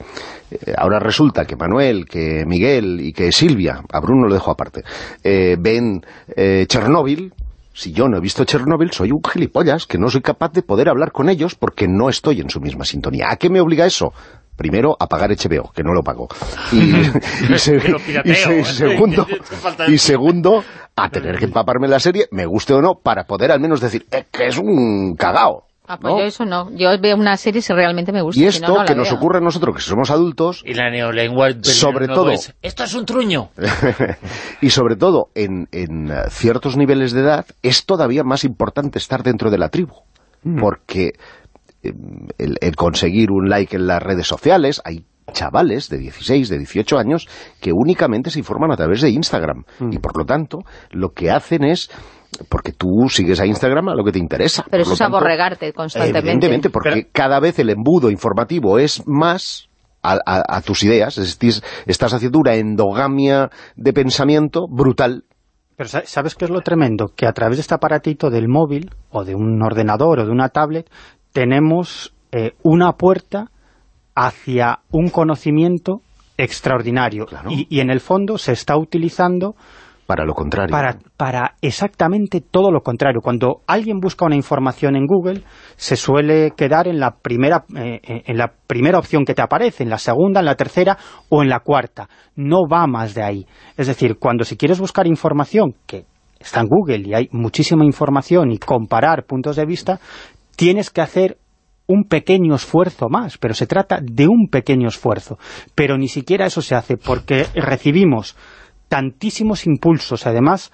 eh, ahora resulta que Manuel, que Miguel y que Silvia, a Bruno lo dejo aparte, eh, ven eh, Chernóbil, si yo no he visto Chernóbil, soy un gilipollas, que no soy capaz de poder hablar con ellos porque no estoy en su misma sintonía. ¿A qué me obliga eso? Primero, a pagar HBO, que no lo pago. Y, [LAUGHS] y se- Que lo pirateo, y se- segundo, [LAUGHS] y a tener que empaparme la serie, me guste o no, para poder al menos decir, "Eh, que es un cagao. Ah, pues ¿no? yo eso no. Yo veo una serie si realmente me gusta. Y si no, esto no que nos veo. ocurre a nosotros, que somos adultos, Y la neolengua Sobre todo- es, esto es un truño. [LAUGHS] y sobre todo en, en, eh, ciertos niveles de edad, es todavía más importante estar dentro de la tribu. Porque eh, el, el conseguir un like en las redes sociales, hay chavales de 16, de 18 años que únicamente se informan a través de Instagram. Y por lo tanto, lo que hacen es porque tú sigues a Instagram a lo que te interesa. Pero eso es aborregarte constantemente. Evidentemente, porque cada vez el embudo informativo es más a, a- a tus ideas, estás haciendo una endogamia de pensamiento brutal. Pero sa- ¿sabes qué es lo tremendo? Que a través de este aparatito del móvil, o de un ordenador, o de una tablet, tenemos eh, una puerta hacia un conocimiento extraordinario. Claro. Y, y en el fondo se está utilizando Para lo contrario. para, para exactamente todo lo contrario. Cuando alguien busca una información en Google, se suele quedar en la primera eh, en la primera opción que te aparece, en la segunda, en la tercera o en la cuarta. No va más de ahí. Es decir, cuando si quieres buscar información, que está en Google y hay muchísima información y comparar puntos de vista, tienes que hacer un pequeño esfuerzo más, pero se trata de un pequeño esfuerzo. Pero ni siquiera eso se hace porque recibimos tantísimos impulsos. Además,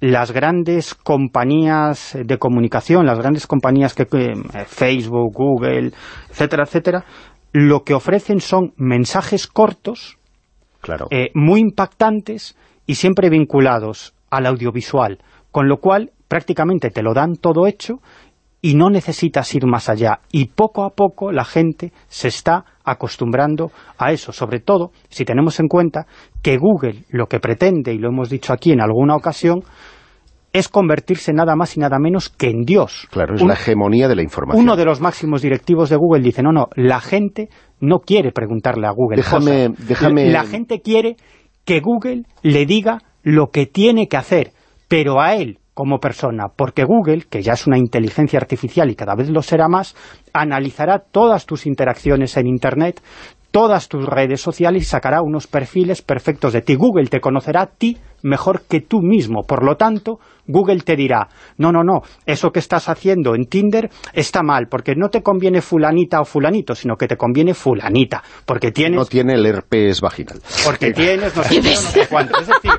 las grandes compañías de comunicación, las grandes compañías que eh, Facebook, Google, etcétera, etcétera, lo que ofrecen son mensajes cortos, Claro. eh, muy impactantes y siempre vinculados al audiovisual, con lo cual prácticamente te lo dan todo hecho y no necesitas ir más allá. Y poco a poco la gente se está acostumbrando a eso, sobre todo si tenemos en cuenta que Google lo que pretende, y lo hemos dicho aquí en alguna ocasión, es convertirse nada más y nada menos que en Dios. Claro, es Un- la hegemonía de la información. uno de los máximos directivos de Google dice, no, no, la gente no quiere preguntarle a Google Déjame- cosas. déjame- La gente quiere que Google le diga lo que tiene que hacer, pero a él como persona, porque Google, que ya es una inteligencia artificial y cada vez lo será más, analizará todas tus interacciones en Internet, todas tus redes sociales y sacará unos perfiles perfectos de ti. Google te conocerá a ti mejor que tú mismo. Por lo tanto, Google te dirá, no, no, no, eso que estás haciendo en Tinder está mal, porque no te conviene fulanita o fulanito, sino que te conviene fulanita, porque tienes, No tiene el herpes vaginal. porque tienes no sé qué, no sé cuánto. Es decir,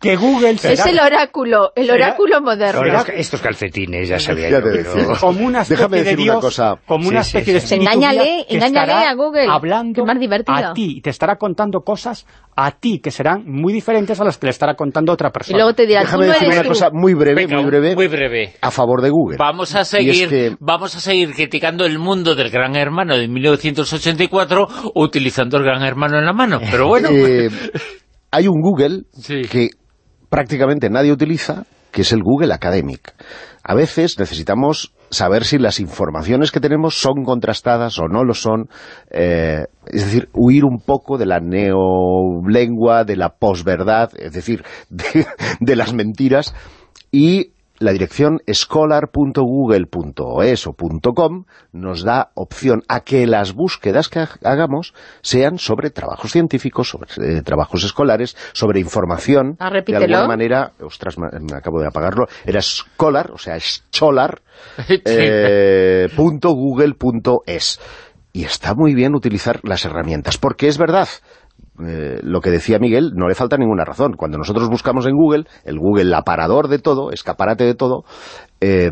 que Google será Es el oráculo, el será- oráculo moderno. Los- estos calcetines, ya sabía Ya yo, pero- como una especie Déjame de decir Dios, una cosa. como una Sí, sí, especie de Engáñale, engáñale estará a Google, hablando más divertido. a ti y te estará contando cosas a ti que serán muy diferentes a las que le estará contando otra Y persona. luego te dirá, tú Déjame no decir eres una tú. cosa muy breve, Venga, muy breve, muy breve. a favor de Google. Vamos a Y seguir, es que- vamos a seguir criticando el mundo del Gran Hermano de 1984 utilizando el Gran Hermano en la mano. Pero bueno, Eh, hay un Google Sí. que prácticamente nadie utiliza, que es el Google Academic. A veces necesitamos saber si las informaciones que tenemos son contrastadas o no lo son, eh, es decir, huir un poco de la neolengua, de la posverdad, es decir, [LAUGHS] de, de las mentiras, y la dirección scholar.google.es o .com nos da opción a que las búsquedas que ha- hagamos sean sobre trabajos científicos, sobre eh, trabajos escolares, sobre información. Ah, de alguna manera, ostras, me, me acabo de apagarlo, era scholar, o sea, scholar, [LAUGHS] eh, punto google punto es. Y está muy bien utilizar las herramientas, porque es verdad, eh, lo que decía Miguel, no le falta ninguna razón. Cuando nosotros buscamos en Google, el Google aparador de todo, escaparate de todo, eh,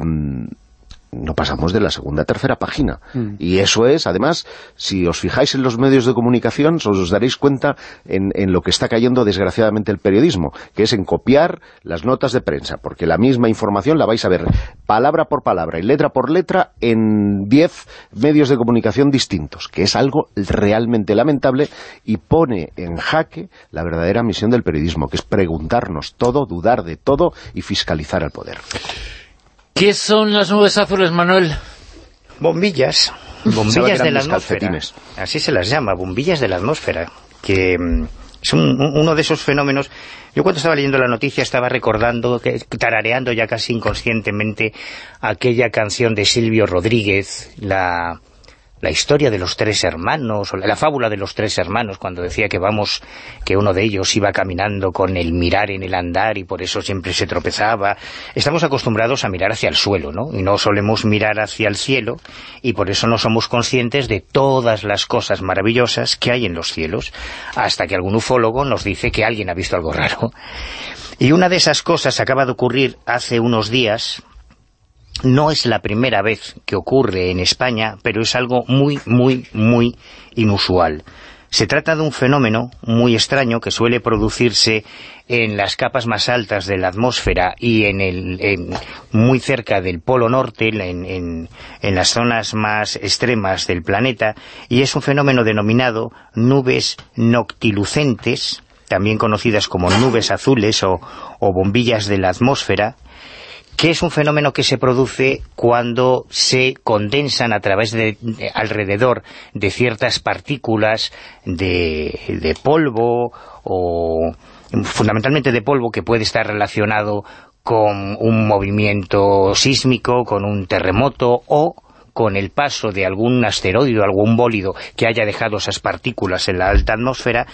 no pasamos de la segunda a tercera página. Y eso es, además, si os fijáis en los medios de comunicación, os daréis cuenta en, en lo que está cayendo desgraciadamente el periodismo, que es en copiar las notas de prensa, porque la misma información la vais a ver palabra por palabra y letra por letra en 10 medios de comunicación distintos, que es algo realmente lamentable y pone en jaque la verdadera misión del periodismo, que es preguntarnos todo, dudar de todo y fiscalizar al poder. ¿Qué son las nubes azules, Manuel? Bombillas, bombillas de la atmósfera. calcetines. Así se las llama, bombillas de la atmósfera, que mm, es un- un- uno de esos fenómenos. Yo cuando estaba leyendo la noticia estaba recordando, que, tarareando ya casi inconscientemente aquella canción de Silvio Rodríguez, la, la historia de los tres hermanos, o la, la fábula de los tres hermanos, cuando decía que vamos, que uno de ellos iba caminando con el mirar en el andar y por eso siempre se tropezaba. Estamos acostumbrados a mirar hacia el suelo, ¿no? Y no solemos mirar hacia el cielo y por eso no somos conscientes de todas las cosas maravillosas que hay en los cielos, hasta que algún ufólogo nos dice que alguien ha visto algo raro. Y una de esas cosas acaba de ocurrir hace unos días, no es la primera vez que ocurre en España, pero es algo muy, muy, muy inusual. Se trata de un fenómeno muy extraño que suele producirse en las capas más altas de la atmósfera y en el, en- muy cerca del Polo Norte, en, las zonas más extremas del planeta, y es un fenómeno denominado nubes noctilucentes, también conocidas como nubes azules o bombillas de la atmósfera, que es un fenómeno que se produce cuando se condensan a través de, de- alrededor de ciertas partículas de, de polvo o fundamentalmente de polvo que puede estar relacionado con un movimiento sísmico, con un terremoto o con el paso de algún asteroide o algún bólido que haya dejado esas partículas en la alta atmósfera,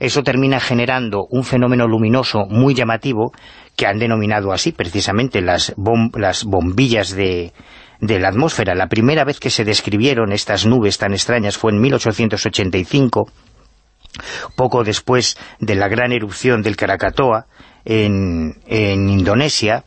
eso termina generando un fenómeno luminoso muy llamativo que han denominado así precisamente las, bom- las bombillas de, de la atmósfera. La primera vez que se describieron estas nubes tan extrañas fue en 1885, poco después de la gran erupción del Krakatoa en, en Indonesia,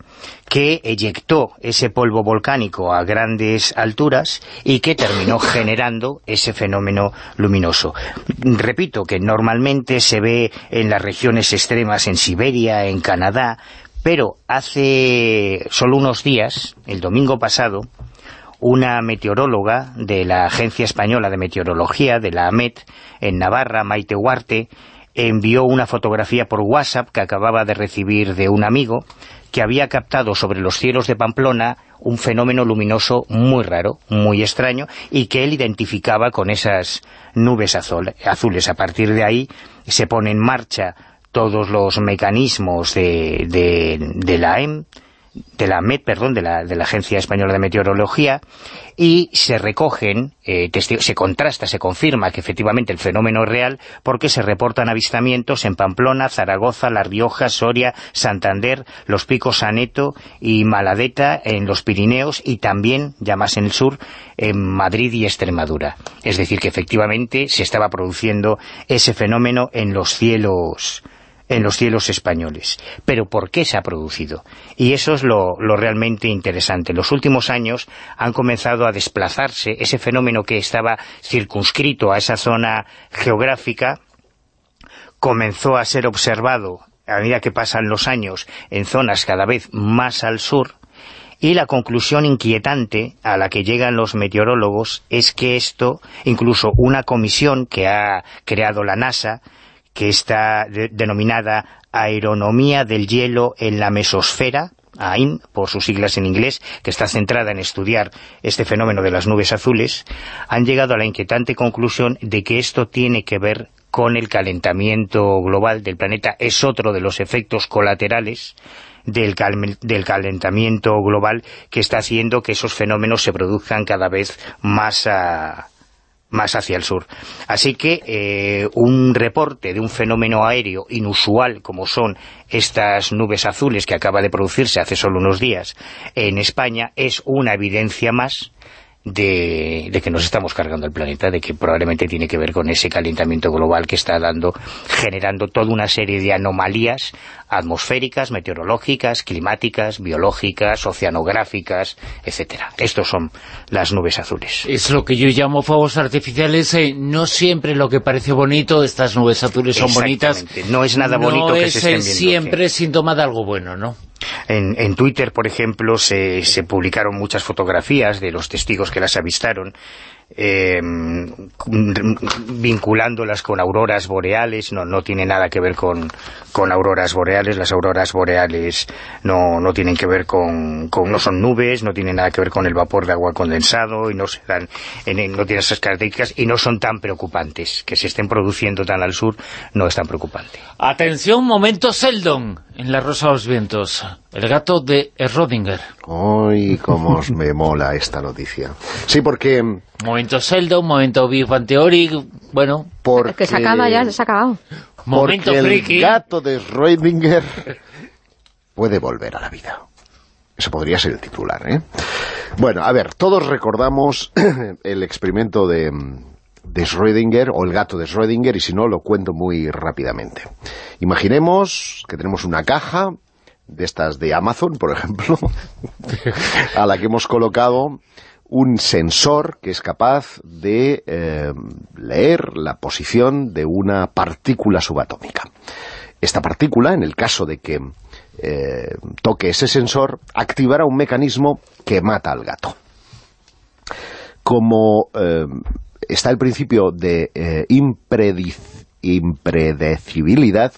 que eyectó ese polvo volcánico a grandes alturas y que terminó [LAUGHS] generando ese fenómeno luminoso. Repito que normalmente se ve en las regiones extremas, en Siberia, en Canadá, pero hace solo unos días, el domingo pasado, una meteoróloga de la Agencia Española de Meteorología, de la AMET, en Navarra, Maite Huarte, envió una fotografía por WhatsApp que acababa de recibir de un amigo que había captado sobre los cielos de Pamplona un fenómeno luminoso muy raro, muy extraño, y que él identificaba con esas nubes azul- azules. A partir de ahí se pone en marcha todos los mecanismos de, de, de la EM, de la MET, perdón, de la, de la Agencia Española de Meteorología, y se recogen, eh, se contrasta, se confirma que efectivamente el fenómeno es real, porque se reportan avistamientos en Pamplona, Zaragoza, La Rioja, Soria, Santander, Los Picos Aneto y Maladeta en los Pirineos, y también, ya más en el sur, en Madrid y Extremadura. Es decir, que efectivamente se estaba produciendo ese fenómeno en los cielos en los cielos españoles. Pero ¿por qué se ha producido? Y eso es lo, lo realmente interesante. Los últimos años han comenzado a desplazarse ese fenómeno que estaba circunscrito a esa zona geográfica, comenzó a ser observado a medida que pasan los años en zonas cada vez más al sur, y la conclusión inquietante a la que llegan los meteorólogos es que esto, incluso una comisión que ha creado la NASA, que está de- denominada Aeronomía del Hielo en la Mesosfera, AIM, por sus siglas en inglés, que está centrada en estudiar este fenómeno de las nubes azules, han llegado a la inquietante conclusión de que esto tiene que ver con el calentamiento global del planeta. Es otro de los efectos colaterales del, del calentamiento global que está haciendo que esos fenómenos se produzcan cada vez más a- más hacia el sur. Así que eh, un reporte de un fenómeno aéreo inusual como son estas nubes azules que acaba de producirse hace solo unos días en España es una evidencia más de, de que nos estamos cargando el planeta, de que probablemente tiene que ver con ese calentamiento global que está dando, generando toda una serie de anomalías atmosféricas, meteorológicas, climáticas, biológicas, oceanográficas, etcétera. Estos son las nubes azules. Es lo que yo llamo fuegos artificiales. eh, no siempre lo que parece bonito, estas nubes azules son bonitas. No es nada bonito no que es se estén viendo, siempre síntoma de algo bueno, ¿no? En, en Twitter, por ejemplo, se, se publicaron muchas fotografías de los testigos que las avistaron, eh, vinculándolas con auroras boreales, no, no tiene nada que ver con, con auroras boreales, las auroras boreales no, no tienen que ver con, con- no son nubes, no tienen nada que ver con el vapor de agua condensado y no se dan, en- no tienen esas características y no son tan preocupantes, que se estén produciendo tan al sur no es tan preocupante. Atención, momento Seldon, en La Rosa de los Vientos. El gato de Schrödinger. ¡Ay, cómo os me mola esta noticia! Sí, porque... Momento Seldon, momento Big Bang Theory, bueno, porque Que se acaba ya, se ha acabado. momento porque el friki. gato de Schrödinger puede volver a la vida. Eso podría ser el titular, ¿eh? Bueno, a ver, todos recordamos [CLEARS THROAT] el experimento de, de Schrödinger o el gato de Schrödinger y si no lo cuento muy rápidamente. Imaginemos que tenemos una caja de estas de Amazon, por ejemplo, [LAUGHS] a la que hemos colocado un sensor que es capaz de eh, leer la posición de una partícula subatómica. Esta partícula, en el caso de que eh, toque ese sensor, activará un mecanismo que mata al gato. Como eh, está el principio de eh, impredecibilidad,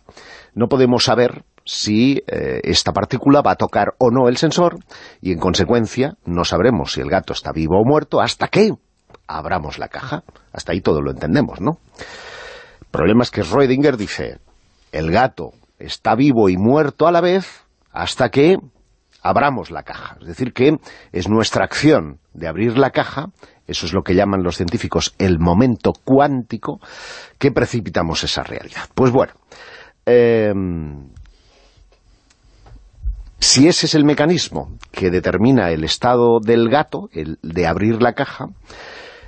no podemos saber si eh, esta partícula va a tocar o no el sensor y en consecuencia no sabremos si el gato está vivo o muerto hasta que abramos la caja. Hasta ahí todo lo entendemos, ¿no? El problema es que Schrödinger dice, el gato está vivo y muerto a la vez hasta que abramos la caja. Es decir, que es nuestra acción de abrir la caja, eso es lo que llaman los científicos el momento cuántico, que precipitamos esa realidad. Pues bueno, eh, si ese es el mecanismo que determina el estado del gato, el de abrir la caja,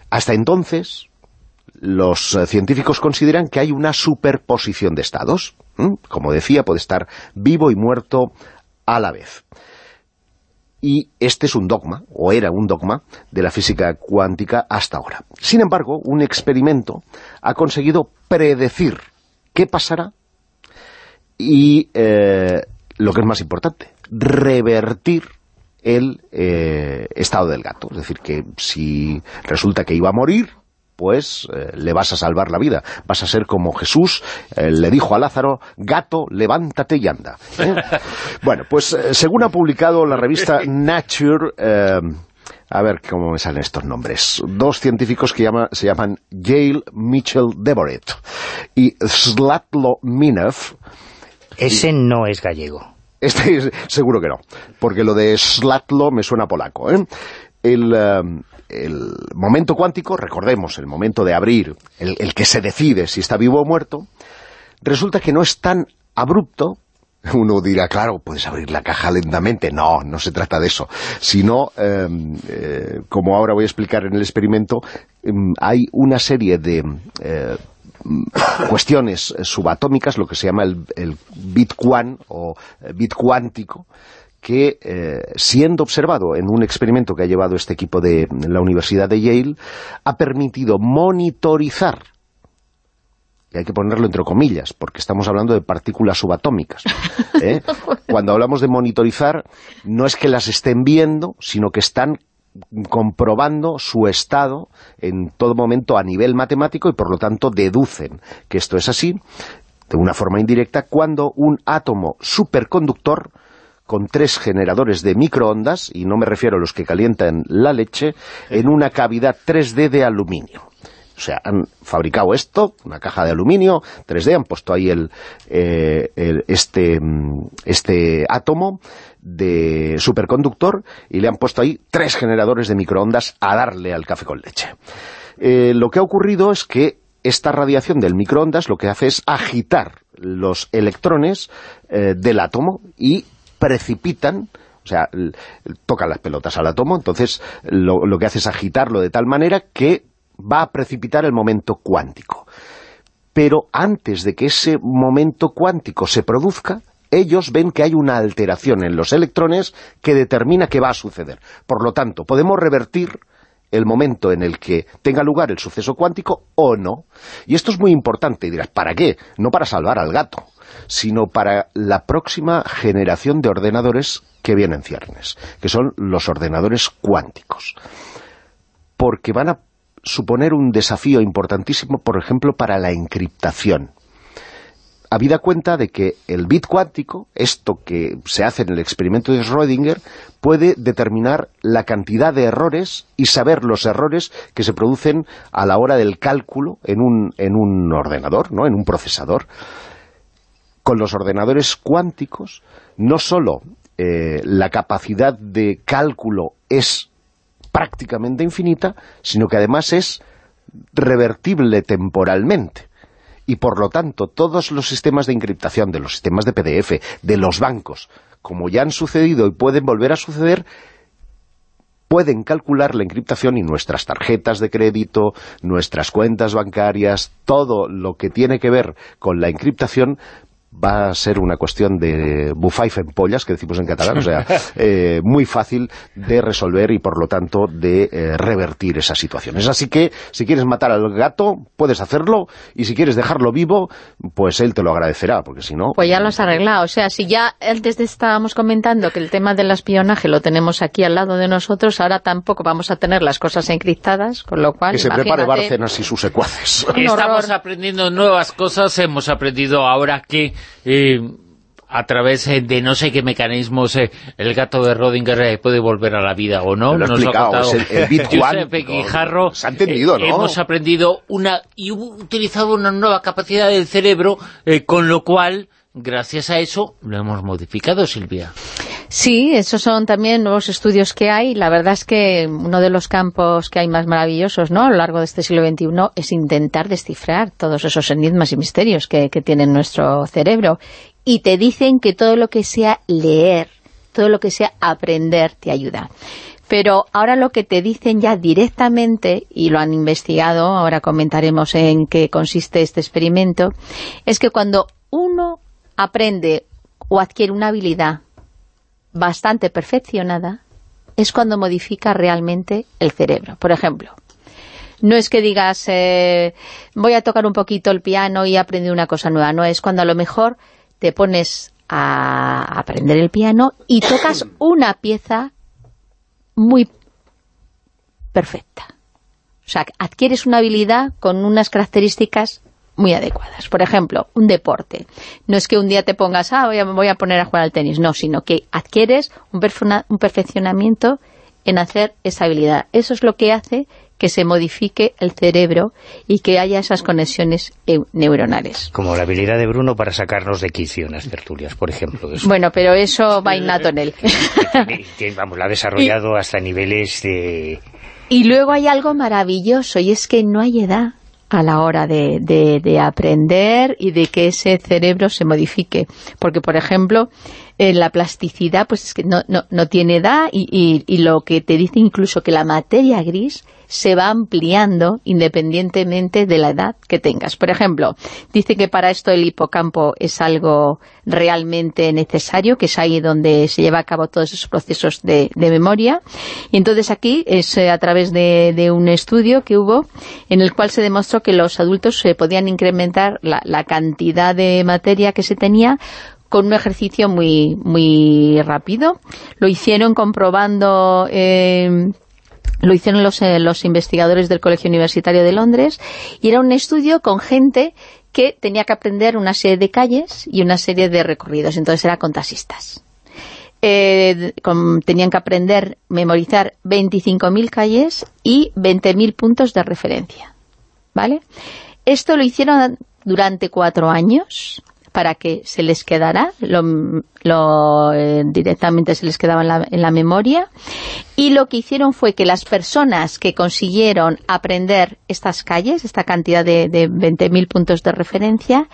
hasta entonces los eh, científicos consideran que hay una superposición de estados. ¿m? Como decía, puede estar vivo y muerto a la vez. Y este es un dogma, o era un dogma, de la física cuántica hasta ahora. Sin embargo, un experimento ha conseguido predecir qué pasará y, eh, lo que es más importante, revertir el eh, estado del gato. Es decir, que si resulta que iba a morir, pues eh, le vas a salvar la vida. Vas a ser como Jesús eh, le dijo a Lázaro, gato, levántate y anda. ¿eh? [LAUGHS] bueno, pues según ha publicado la revista [LAUGHS] Nature... eh, a ver cómo me salen estos nombres. Dos científicos que llama- se llaman Yale Mitchell Devoret y Slatlo Minov Ese no es gallego. Este es- seguro que no, porque lo de Slatlo me suena polaco. ¿eh? El, el momento cuántico, recordemos, el momento de abrir, el, que se decide si está vivo o muerto, resulta que no es tan abrupto. [LAUGHS] Uno dirá, claro, puedes abrir la caja lentamente. No, no se trata de eso. Sino, eh, eh, como ahora voy a explicar en el experimento, em, hay una serie de eh, cuestiones subatómicas, lo que se llama el, el bit quan o eh, bit cuántico, que eh, siendo observado en un experimento que ha llevado este equipo de la Universidad de Yale, ha permitido monitorizar y hay que ponerlo entre comillas, porque estamos hablando de partículas subatómicas. ¿eh? [LAUGHS] Cuando hablamos de monitorizar, no es que las estén viendo, sino que están comprobando su estado en todo momento a nivel matemático y por lo tanto deducen que esto es así de una forma indirecta cuando un átomo superconductor con tres generadores de microondas, y no me refiero a los que calientan la leche, en una cavidad 3D de aluminio. O sea, han fabricado esto, una caja de aluminio 3D, han puesto ahí el, eh, el- este, mm, este átomo de superconductor y le han puesto ahí tres generadores de microondas a darle al café con leche. Eh, lo que ha ocurrido es que esta radiación del microondas lo que hace es agitar los electrones eh, del átomo y precipitan o sea, tocan las pelotas al átomo, entonces lo, lo que hace es agitarlo de tal manera que va a precipitar el momento cuántico. Pero antes de que ese momento cuántico se produzca, ellos ven que hay una alteración en los electrones que determina qué va a suceder. Por lo tanto, podemos revertir el momento en el que tenga lugar el suceso cuántico o no. Y esto es muy importante, y dirás, ¿para qué? No para salvar al gato, sino para la próxima generación de ordenadores que vienen ciernes, que son los ordenadores cuánticos. Porque van a suponer un desafío importantísimo, por ejemplo, para la encriptación. Habida cuenta de que el bit cuántico, esto que se hace en el experimento de Schrödinger, puede determinar la cantidad de errores y saber los errores que se producen a la hora del cálculo en un, en un ordenador, ¿no? en un procesador. Con los ordenadores cuánticos, no solo eh, la capacidad de cálculo es prácticamente infinita, sino que además es revertible temporalmente. Y por lo tanto, todos los sistemas de encriptación, de los sistemas de PDF, de los bancos, como ya han sucedido y pueden volver a suceder, pueden calcular la encriptación y nuestras tarjetas de crédito, nuestras cuentas bancarias, todo lo que tiene que ver con la encriptación va a ser una cuestión de bufaif en pollas, que decimos en catalán, o sea, [LAUGHS] eh, muy fácil de resolver y por lo tanto de eh, revertir esas situaciones. Así que, si quieres matar al gato, puedes hacerlo, y si quieres dejarlo vivo, pues él te lo agradecerá, porque si no... Pues ya lo has arreglado. O sea, si ya antes estábamos comentando que el tema del espionaje lo tenemos aquí al lado de nosotros, ahora tampoco vamos a tener las cosas encriptadas, con lo cual, que se prepare Bárcenas y sus secuaces. [LAUGHS] Estamos aprendiendo nuevas cosas, hemos aprendido ahora que eh, a través eh, de no sé qué mecanismos eh, el gato de Rodinger eh, puede volver a la vida o no. Lo Nos lo ha contado el- el cuántico. Guijarro. Se ha entendido, ¿no? Hemos aprendido una y utilizado una nueva capacidad del cerebro, eh, con lo cual, gracias a eso, lo hemos modificado, Silvia. Sí, esos son también nuevos estudios que hay. La verdad es que uno de los campos que hay más maravillosos ¿no? a lo largo de este siglo XXI es intentar descifrar todos esos enigmas y misterios que, que tiene nuestro cerebro. Y te dicen que todo lo que sea leer, todo lo que sea aprender, te ayuda. Pero ahora lo que te dicen ya directamente, y lo han investigado, ahora comentaremos en qué consiste este experimento, es que cuando uno aprende o adquiere una habilidad bastante perfeccionada, es cuando modifica realmente el cerebro. Por ejemplo, no es que digas, eh, voy a tocar un poquito el piano y he aprendido una cosa nueva, no, es cuando a lo mejor te pones a aprender el piano y tocas [COUGHS] una pieza muy perfecta. O sea, adquieres una habilidad con unas características muy adecuadas. Por ejemplo, un deporte. No es que un día te pongas, ah, voy a, me voy a poner a jugar al tenis. No, sino que adquieres un, perfuna- un perfeccionamiento en hacer esa habilidad. Eso es lo que hace que se modifique el cerebro y que haya esas conexiones eu- neuronales. Como la habilidad de Bruno para sacarnos de quicio en las tertulias, por ejemplo. Eso. Bueno, pero eso va innato en él. [LAUGHS] Vamos, la ha desarrollado hasta niveles de... Y luego hay algo maravilloso y es que no hay edad a la hora de, de- de aprender y de que ese cerebro se modifique. Porque, por ejemplo, en la plasticidad pues es que no, no, no tiene edad y, y- y lo que te dice incluso que la materia gris se va ampliando independientemente de la edad que tengas. Por ejemplo, dice que para esto el hipocampo es algo realmente necesario, que es ahí donde se lleva a cabo todos esos procesos de, memoria. Y entonces aquí es eh, a través de, un estudio que hubo en el cual se demostró que los adultos se podían incrementar la, la cantidad de materia que se tenía con un ejercicio muy muy rápido. Lo hicieron comprobando... eh, lo hicieron los, eh, los investigadores del Colegio Universitario de Londres y era un estudio con gente que tenía que aprender una serie de calles y una serie de recorridos, entonces era con taxistas. Eh, con- tenían que aprender, memorizar 25.000 calles y 20.000 puntos de referencia. ¿Vale? Esto lo hicieron durante cuatro años para que se les quedara, lo, lo, eh, directamente se les quedaba en la, en la memoria, y lo que hicieron fue que las personas que consiguieron aprender estas calles, esta cantidad de, de 20.000 puntos de referencia,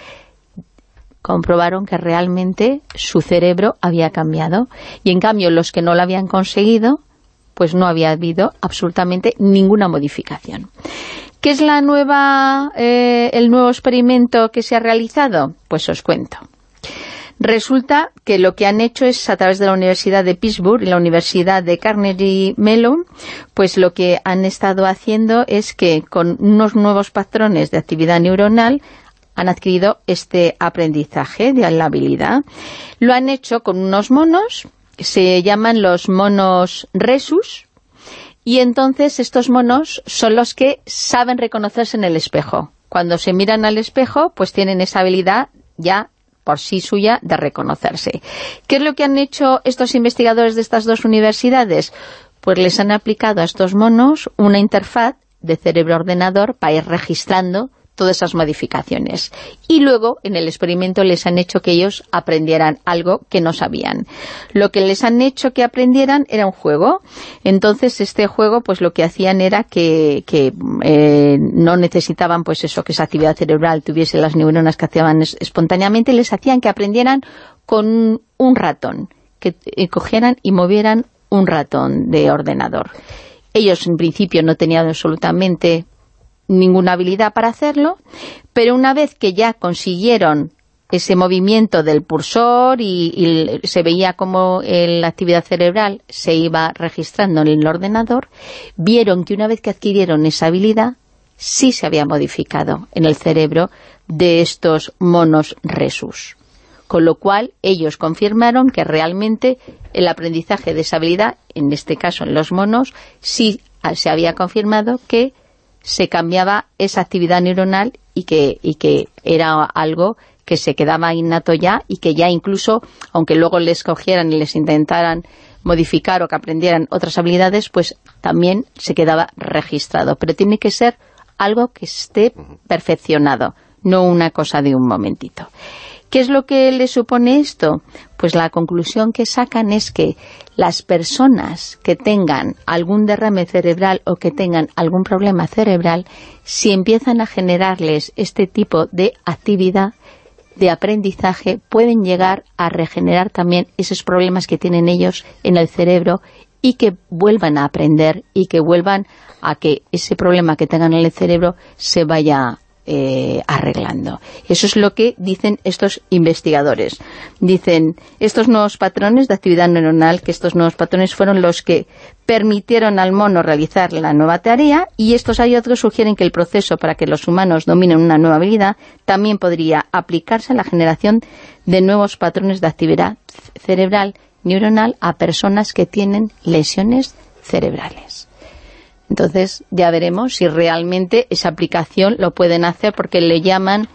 comprobaron que realmente su cerebro había cambiado. Y en cambio, los que no lo habían conseguido, pues no había habido absolutamente ninguna modificación. ¿Qué es la nueva, eh, el nuevo experimento que se ha realizado? Pues os cuento. Resulta que lo que han hecho es, a través de la Universidad de Pittsburgh y la Universidad de Carnegie Mellon, pues lo que han estado haciendo es que con unos nuevos patrones de actividad neuronal han adquirido este aprendizaje de la habilidad. Lo han hecho con unos monos, se llaman los monos resus, y entonces estos monos son los que saben reconocerse en el espejo. Cuando se miran al espejo, pues tienen esa habilidad ya por sí suya de reconocerse. ¿Qué es lo que han hecho estos investigadores de estas dos universidades? Pues les han aplicado a estos monos una interfaz de cerebro-ordenador para ir registrando todas esas modificaciones. Y luego, en el experimento, les han hecho que ellos aprendieran algo que no sabían. Lo que les han hecho que aprendieran era un juego. Entonces, este juego, pues lo que hacían era que, que, eh, no necesitaban, pues eso, que esa actividad cerebral tuviese las neuronas que hacían es- espontáneamente, les hacían que aprendieran con un ratón, que eh, cogieran y movieran un ratón de ordenador. Ellos, en principio, no tenían absolutamente ninguna habilidad para hacerlo, pero una vez que ya consiguieron ese movimiento del cursor y, se veía como la actividad cerebral se iba registrando en el ordenador, vieron que una vez que adquirieron esa habilidad, sí se había modificado en el cerebro de estos monos resus. Con lo cual, ellos confirmaron que realmente el aprendizaje de esa habilidad, en este caso en los monos, sí se había confirmado que se cambiaba esa actividad neuronal y que, y que era algo que se quedaba innato ya y que ya incluso, aunque luego les cogieran y les intentaran modificar o que aprendieran otras habilidades, pues también se quedaba registrado. Pero tiene que ser algo que esté perfeccionado, no una cosa de un momentito. ¿Qué es lo que le supone esto? Pues la conclusión que sacan es que las personas que tengan algún derrame cerebral o que tengan algún problema cerebral, si empiezan a generarles este tipo de actividad de aprendizaje, pueden llegar a regenerar también esos problemas que tienen ellos en el cerebro y que vuelvan a aprender y que vuelvan a que ese problema que tengan en el cerebro se vaya eh, arreglando. Eso es lo que dicen estos investigadores. Dicen, estos nuevos patrones de actividad neuronal, que estos nuevos patrones fueron los que permitieron al mono realizar la nueva tarea y estos hallazgos sugieren que el proceso para que los humanos dominen una nueva habilidad también podría aplicarse a la generación de nuevos patrones de actividad cerebral neuronal a personas que tienen lesiones cerebrales. Entonces ya veremos si realmente esa aplicación lo pueden hacer porque le llaman,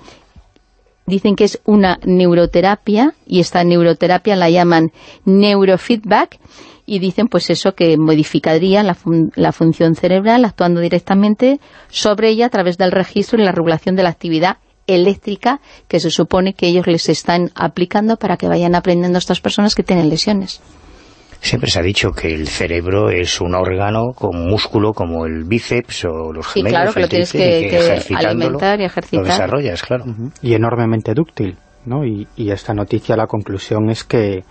dicen que es una neuroterapia y esta neuroterapia la llaman neurofeedback y dicen pues eso que modificaría la, fun- la función cerebral actuando directamente sobre ella a través del registro y la regulación de la actividad eléctrica que se supone que ellos les están aplicando para que vayan aprendiendo estas personas que tienen lesiones. Siempre se ha dicho que el cerebro es un órgano con músculo como el bíceps o los Sí, gemelos. claro, que lo tienes que- alimentar y ejercitar. Lo desarrollas, claro. y enormemente dúctil, ¿no? Y, y esta noticia, la conclusión es que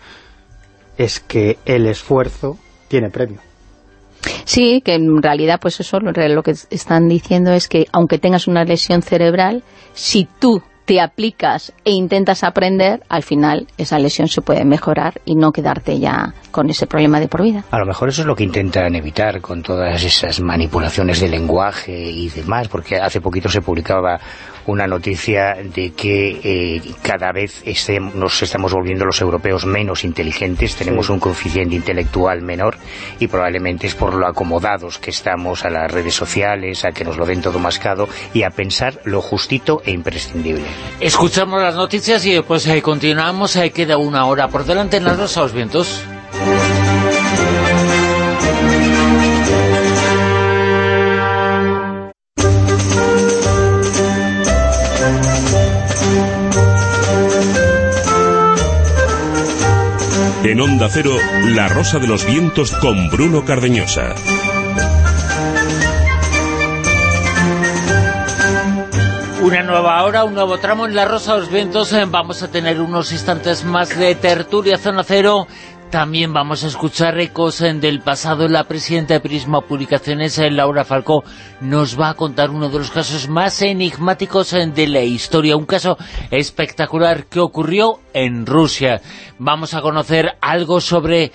es que el esfuerzo tiene premio. Sí, que en realidad pues eso lo lo que están diciendo es que aunque tengas una lesión cerebral, si tú te aplicas e intentas aprender, al final esa lesión se puede mejorar y no quedarte ya con ese problema de por vida. A lo mejor eso es lo que intentan evitar con todas esas manipulaciones de lenguaje y demás, porque hace poquito se publicaba una noticia de que eh, cada vez este- nos estamos volviendo los europeos menos inteligentes, tenemos un coeficiente intelectual menor y probablemente es por lo acomodados que estamos a las redes sociales, a que nos lo den todo mascado y a pensar lo justito e imprescindible. Escuchamos las noticias y después eh, continuamos. eh, queda una hora por delante en los Vientos. En Onda Cero, La Rosa de los Vientos con Bruno Cardeñosa. Una nueva hora, un nuevo tramo en la Rosa de los Vientos. eh, Vamos a tener unos instantes más de tertulia Zona Cero. También vamos a escuchar ecos del pasado. La presidenta de Prisma Publicaciones, eh, Laura Falcó, nos va a contar uno de los casos más enigmáticos eh, de la historia. Un caso espectacular que ocurrió en Rusia. Vamos a conocer algo sobre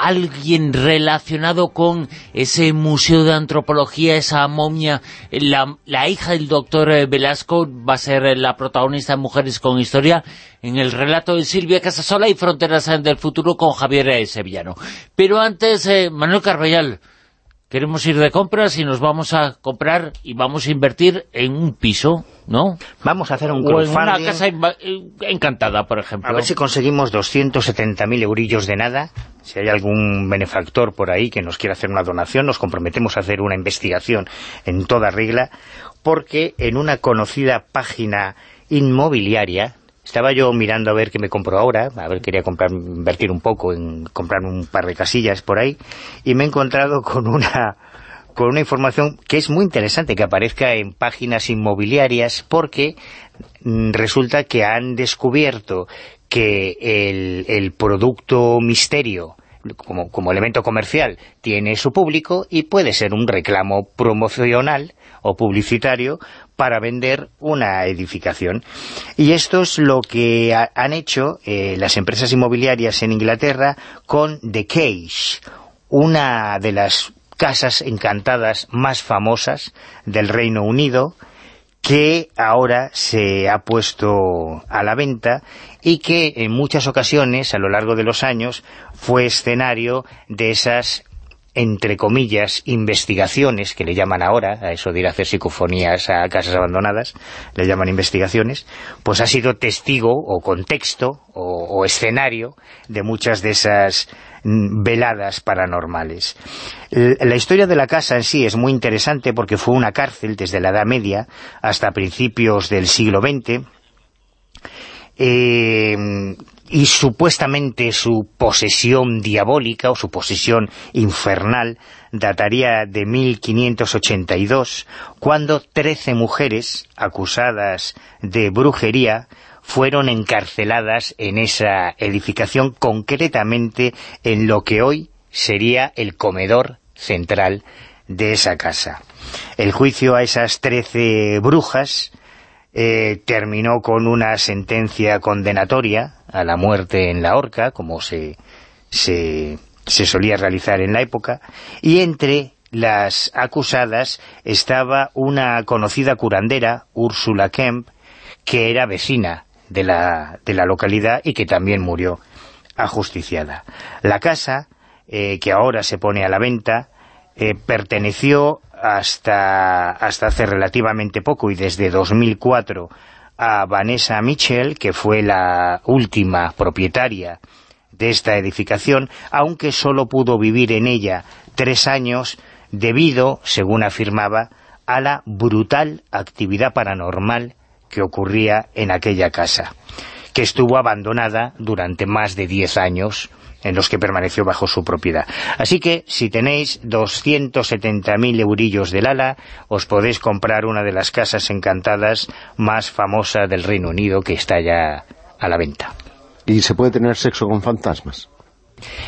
alguien relacionado con ese museo de antropología, esa momia, la, la hija del doctor eh, Velasco va a ser eh, la protagonista de Mujeres con Historia en el relato de Silvia Casasola y Fronteras del Futuro con Javier eh, Sevillano. Pero antes, eh, Manuel Carvallal, queremos ir de compras y nos vamos a comprar y vamos a invertir en un piso, ¿no? Vamos a hacer un O en una casa eh, encantada, por ejemplo. A ver si conseguimos 270.000 eurillos de nada. Si hay algún benefactor por ahí que nos quiera hacer una donación, nos comprometemos a hacer una investigación en toda regla, porque en una conocida página inmobiliaria, estaba yo mirando a ver qué me compro ahora, a ver, quería comprar, invertir un poco en comprar un par de casillas por ahí, y me he encontrado con una con una información que es muy interesante que aparezca en páginas inmobiliarias porque mm, resulta que han descubierto que el, producto misterio como, como elemento comercial tiene su público y puede ser un reclamo promocional o publicitario para vender una edificación. Y esto es lo que ha- han hecho eh, las empresas inmobiliarias en Inglaterra con The Cage, una de las casas encantadas más famosas del Reino Unido, que ahora se ha puesto a la venta y que en muchas ocasiones a lo largo de los años fue escenario de esas entre comillas, investigaciones, que le llaman ahora, a eso de ir a hacer psicofonías a casas abandonadas, le llaman investigaciones, pues ha sido testigo o contexto o, o escenario de muchas de esas veladas paranormales. La historia de la casa en sí es muy interesante porque fue una cárcel desde la Edad Media hasta principios del siglo XX, eh, y supuestamente su posesión diabólica o su posesión infernal dataría de 1582, cuando 13 mujeres acusadas de brujería fueron encarceladas en esa edificación, concretamente en lo que hoy sería el comedor central de esa casa. El juicio a esas 13 brujas eh, terminó con una sentencia condenatoria a la muerte en la horca, como se, se, se solía realizar en la época, y entre las acusadas estaba una conocida curandera, Úrsula Kemp, que era vecina de la, de la localidad y que también murió ajusticiada. La casa, eh, que ahora se pone a la venta, eh, perteneció hasta, hasta hace relativamente poco y desde 2004 a Vanessa Mitchell, que fue la última propietaria de esta edificación, aunque solo pudo vivir en ella tres años debido, según afirmaba, a la brutal actividad paranormal que ocurría en aquella casa, que estuvo abandonada durante más de 10 años en los que permaneció bajo su propiedad. Así que, si tenéis 270.000 eurillos del ala, os podéis comprar una de las casas encantadas más famosas del Reino Unido, que está ya a la venta. ¿Y se puede tener sexo con fantasmas?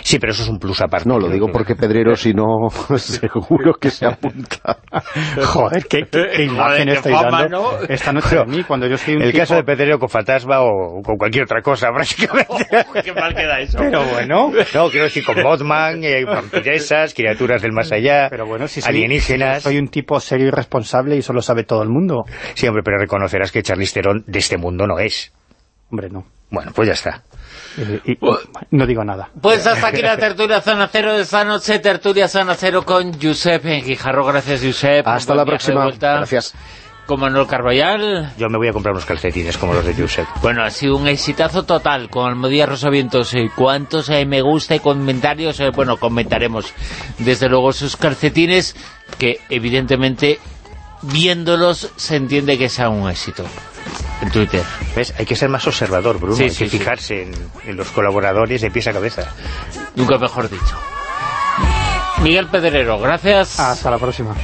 Sí, pero eso es un plus aparte. No, lo digo que- porque Pedrero, si no, [LAUGHS] seguro que se apunta. [LAUGHS] Joder, qué, qué- qué imagen fama, dando ¿no? esta noche de mí, cuando yo soy un El tipo... caso de Pedrero con fantasma o con cualquier otra cosa, [LAUGHS] prácticamente. Qué mal queda eso. Pero bueno, No, quiero decir con Mothman, eh, vampiresas, criaturas del más allá, pero bueno, si soy, alienígenas. soy un tipo serio y responsable y eso lo sabe todo el mundo. Sí, hombre, pero reconocerás que Charlize Theron de este mundo no es. Hombre, no. Bueno, pues ya está. Eh, y- no digo nada. Pues hasta aquí la tertulia Zona Cero de esta noche, tertulia Zona Cero con Josep en Guijarro. Gracias, Josep. Hasta la próxima. vuelta. Gracias. Con Manuel Carballal. Yo me voy a comprar unos calcetines como los de Josep. Bueno, ha sido un exitazo total con Almodía Rosavientos. Eh, ¿Cuántos eh, me gusta y comentarios? Eh, bueno, comentaremos desde luego sus calcetines, que evidentemente viéndolos se entiende que sea un éxito en Twitter. ¿Ves? Hay que ser más observador, Bruno. Sí, Hay sí, que sí. fijarse en, en los colaboradores de pies a cabeza. Nunca mejor dicho. Miguel Pedrero, gracias. Hasta la próxima.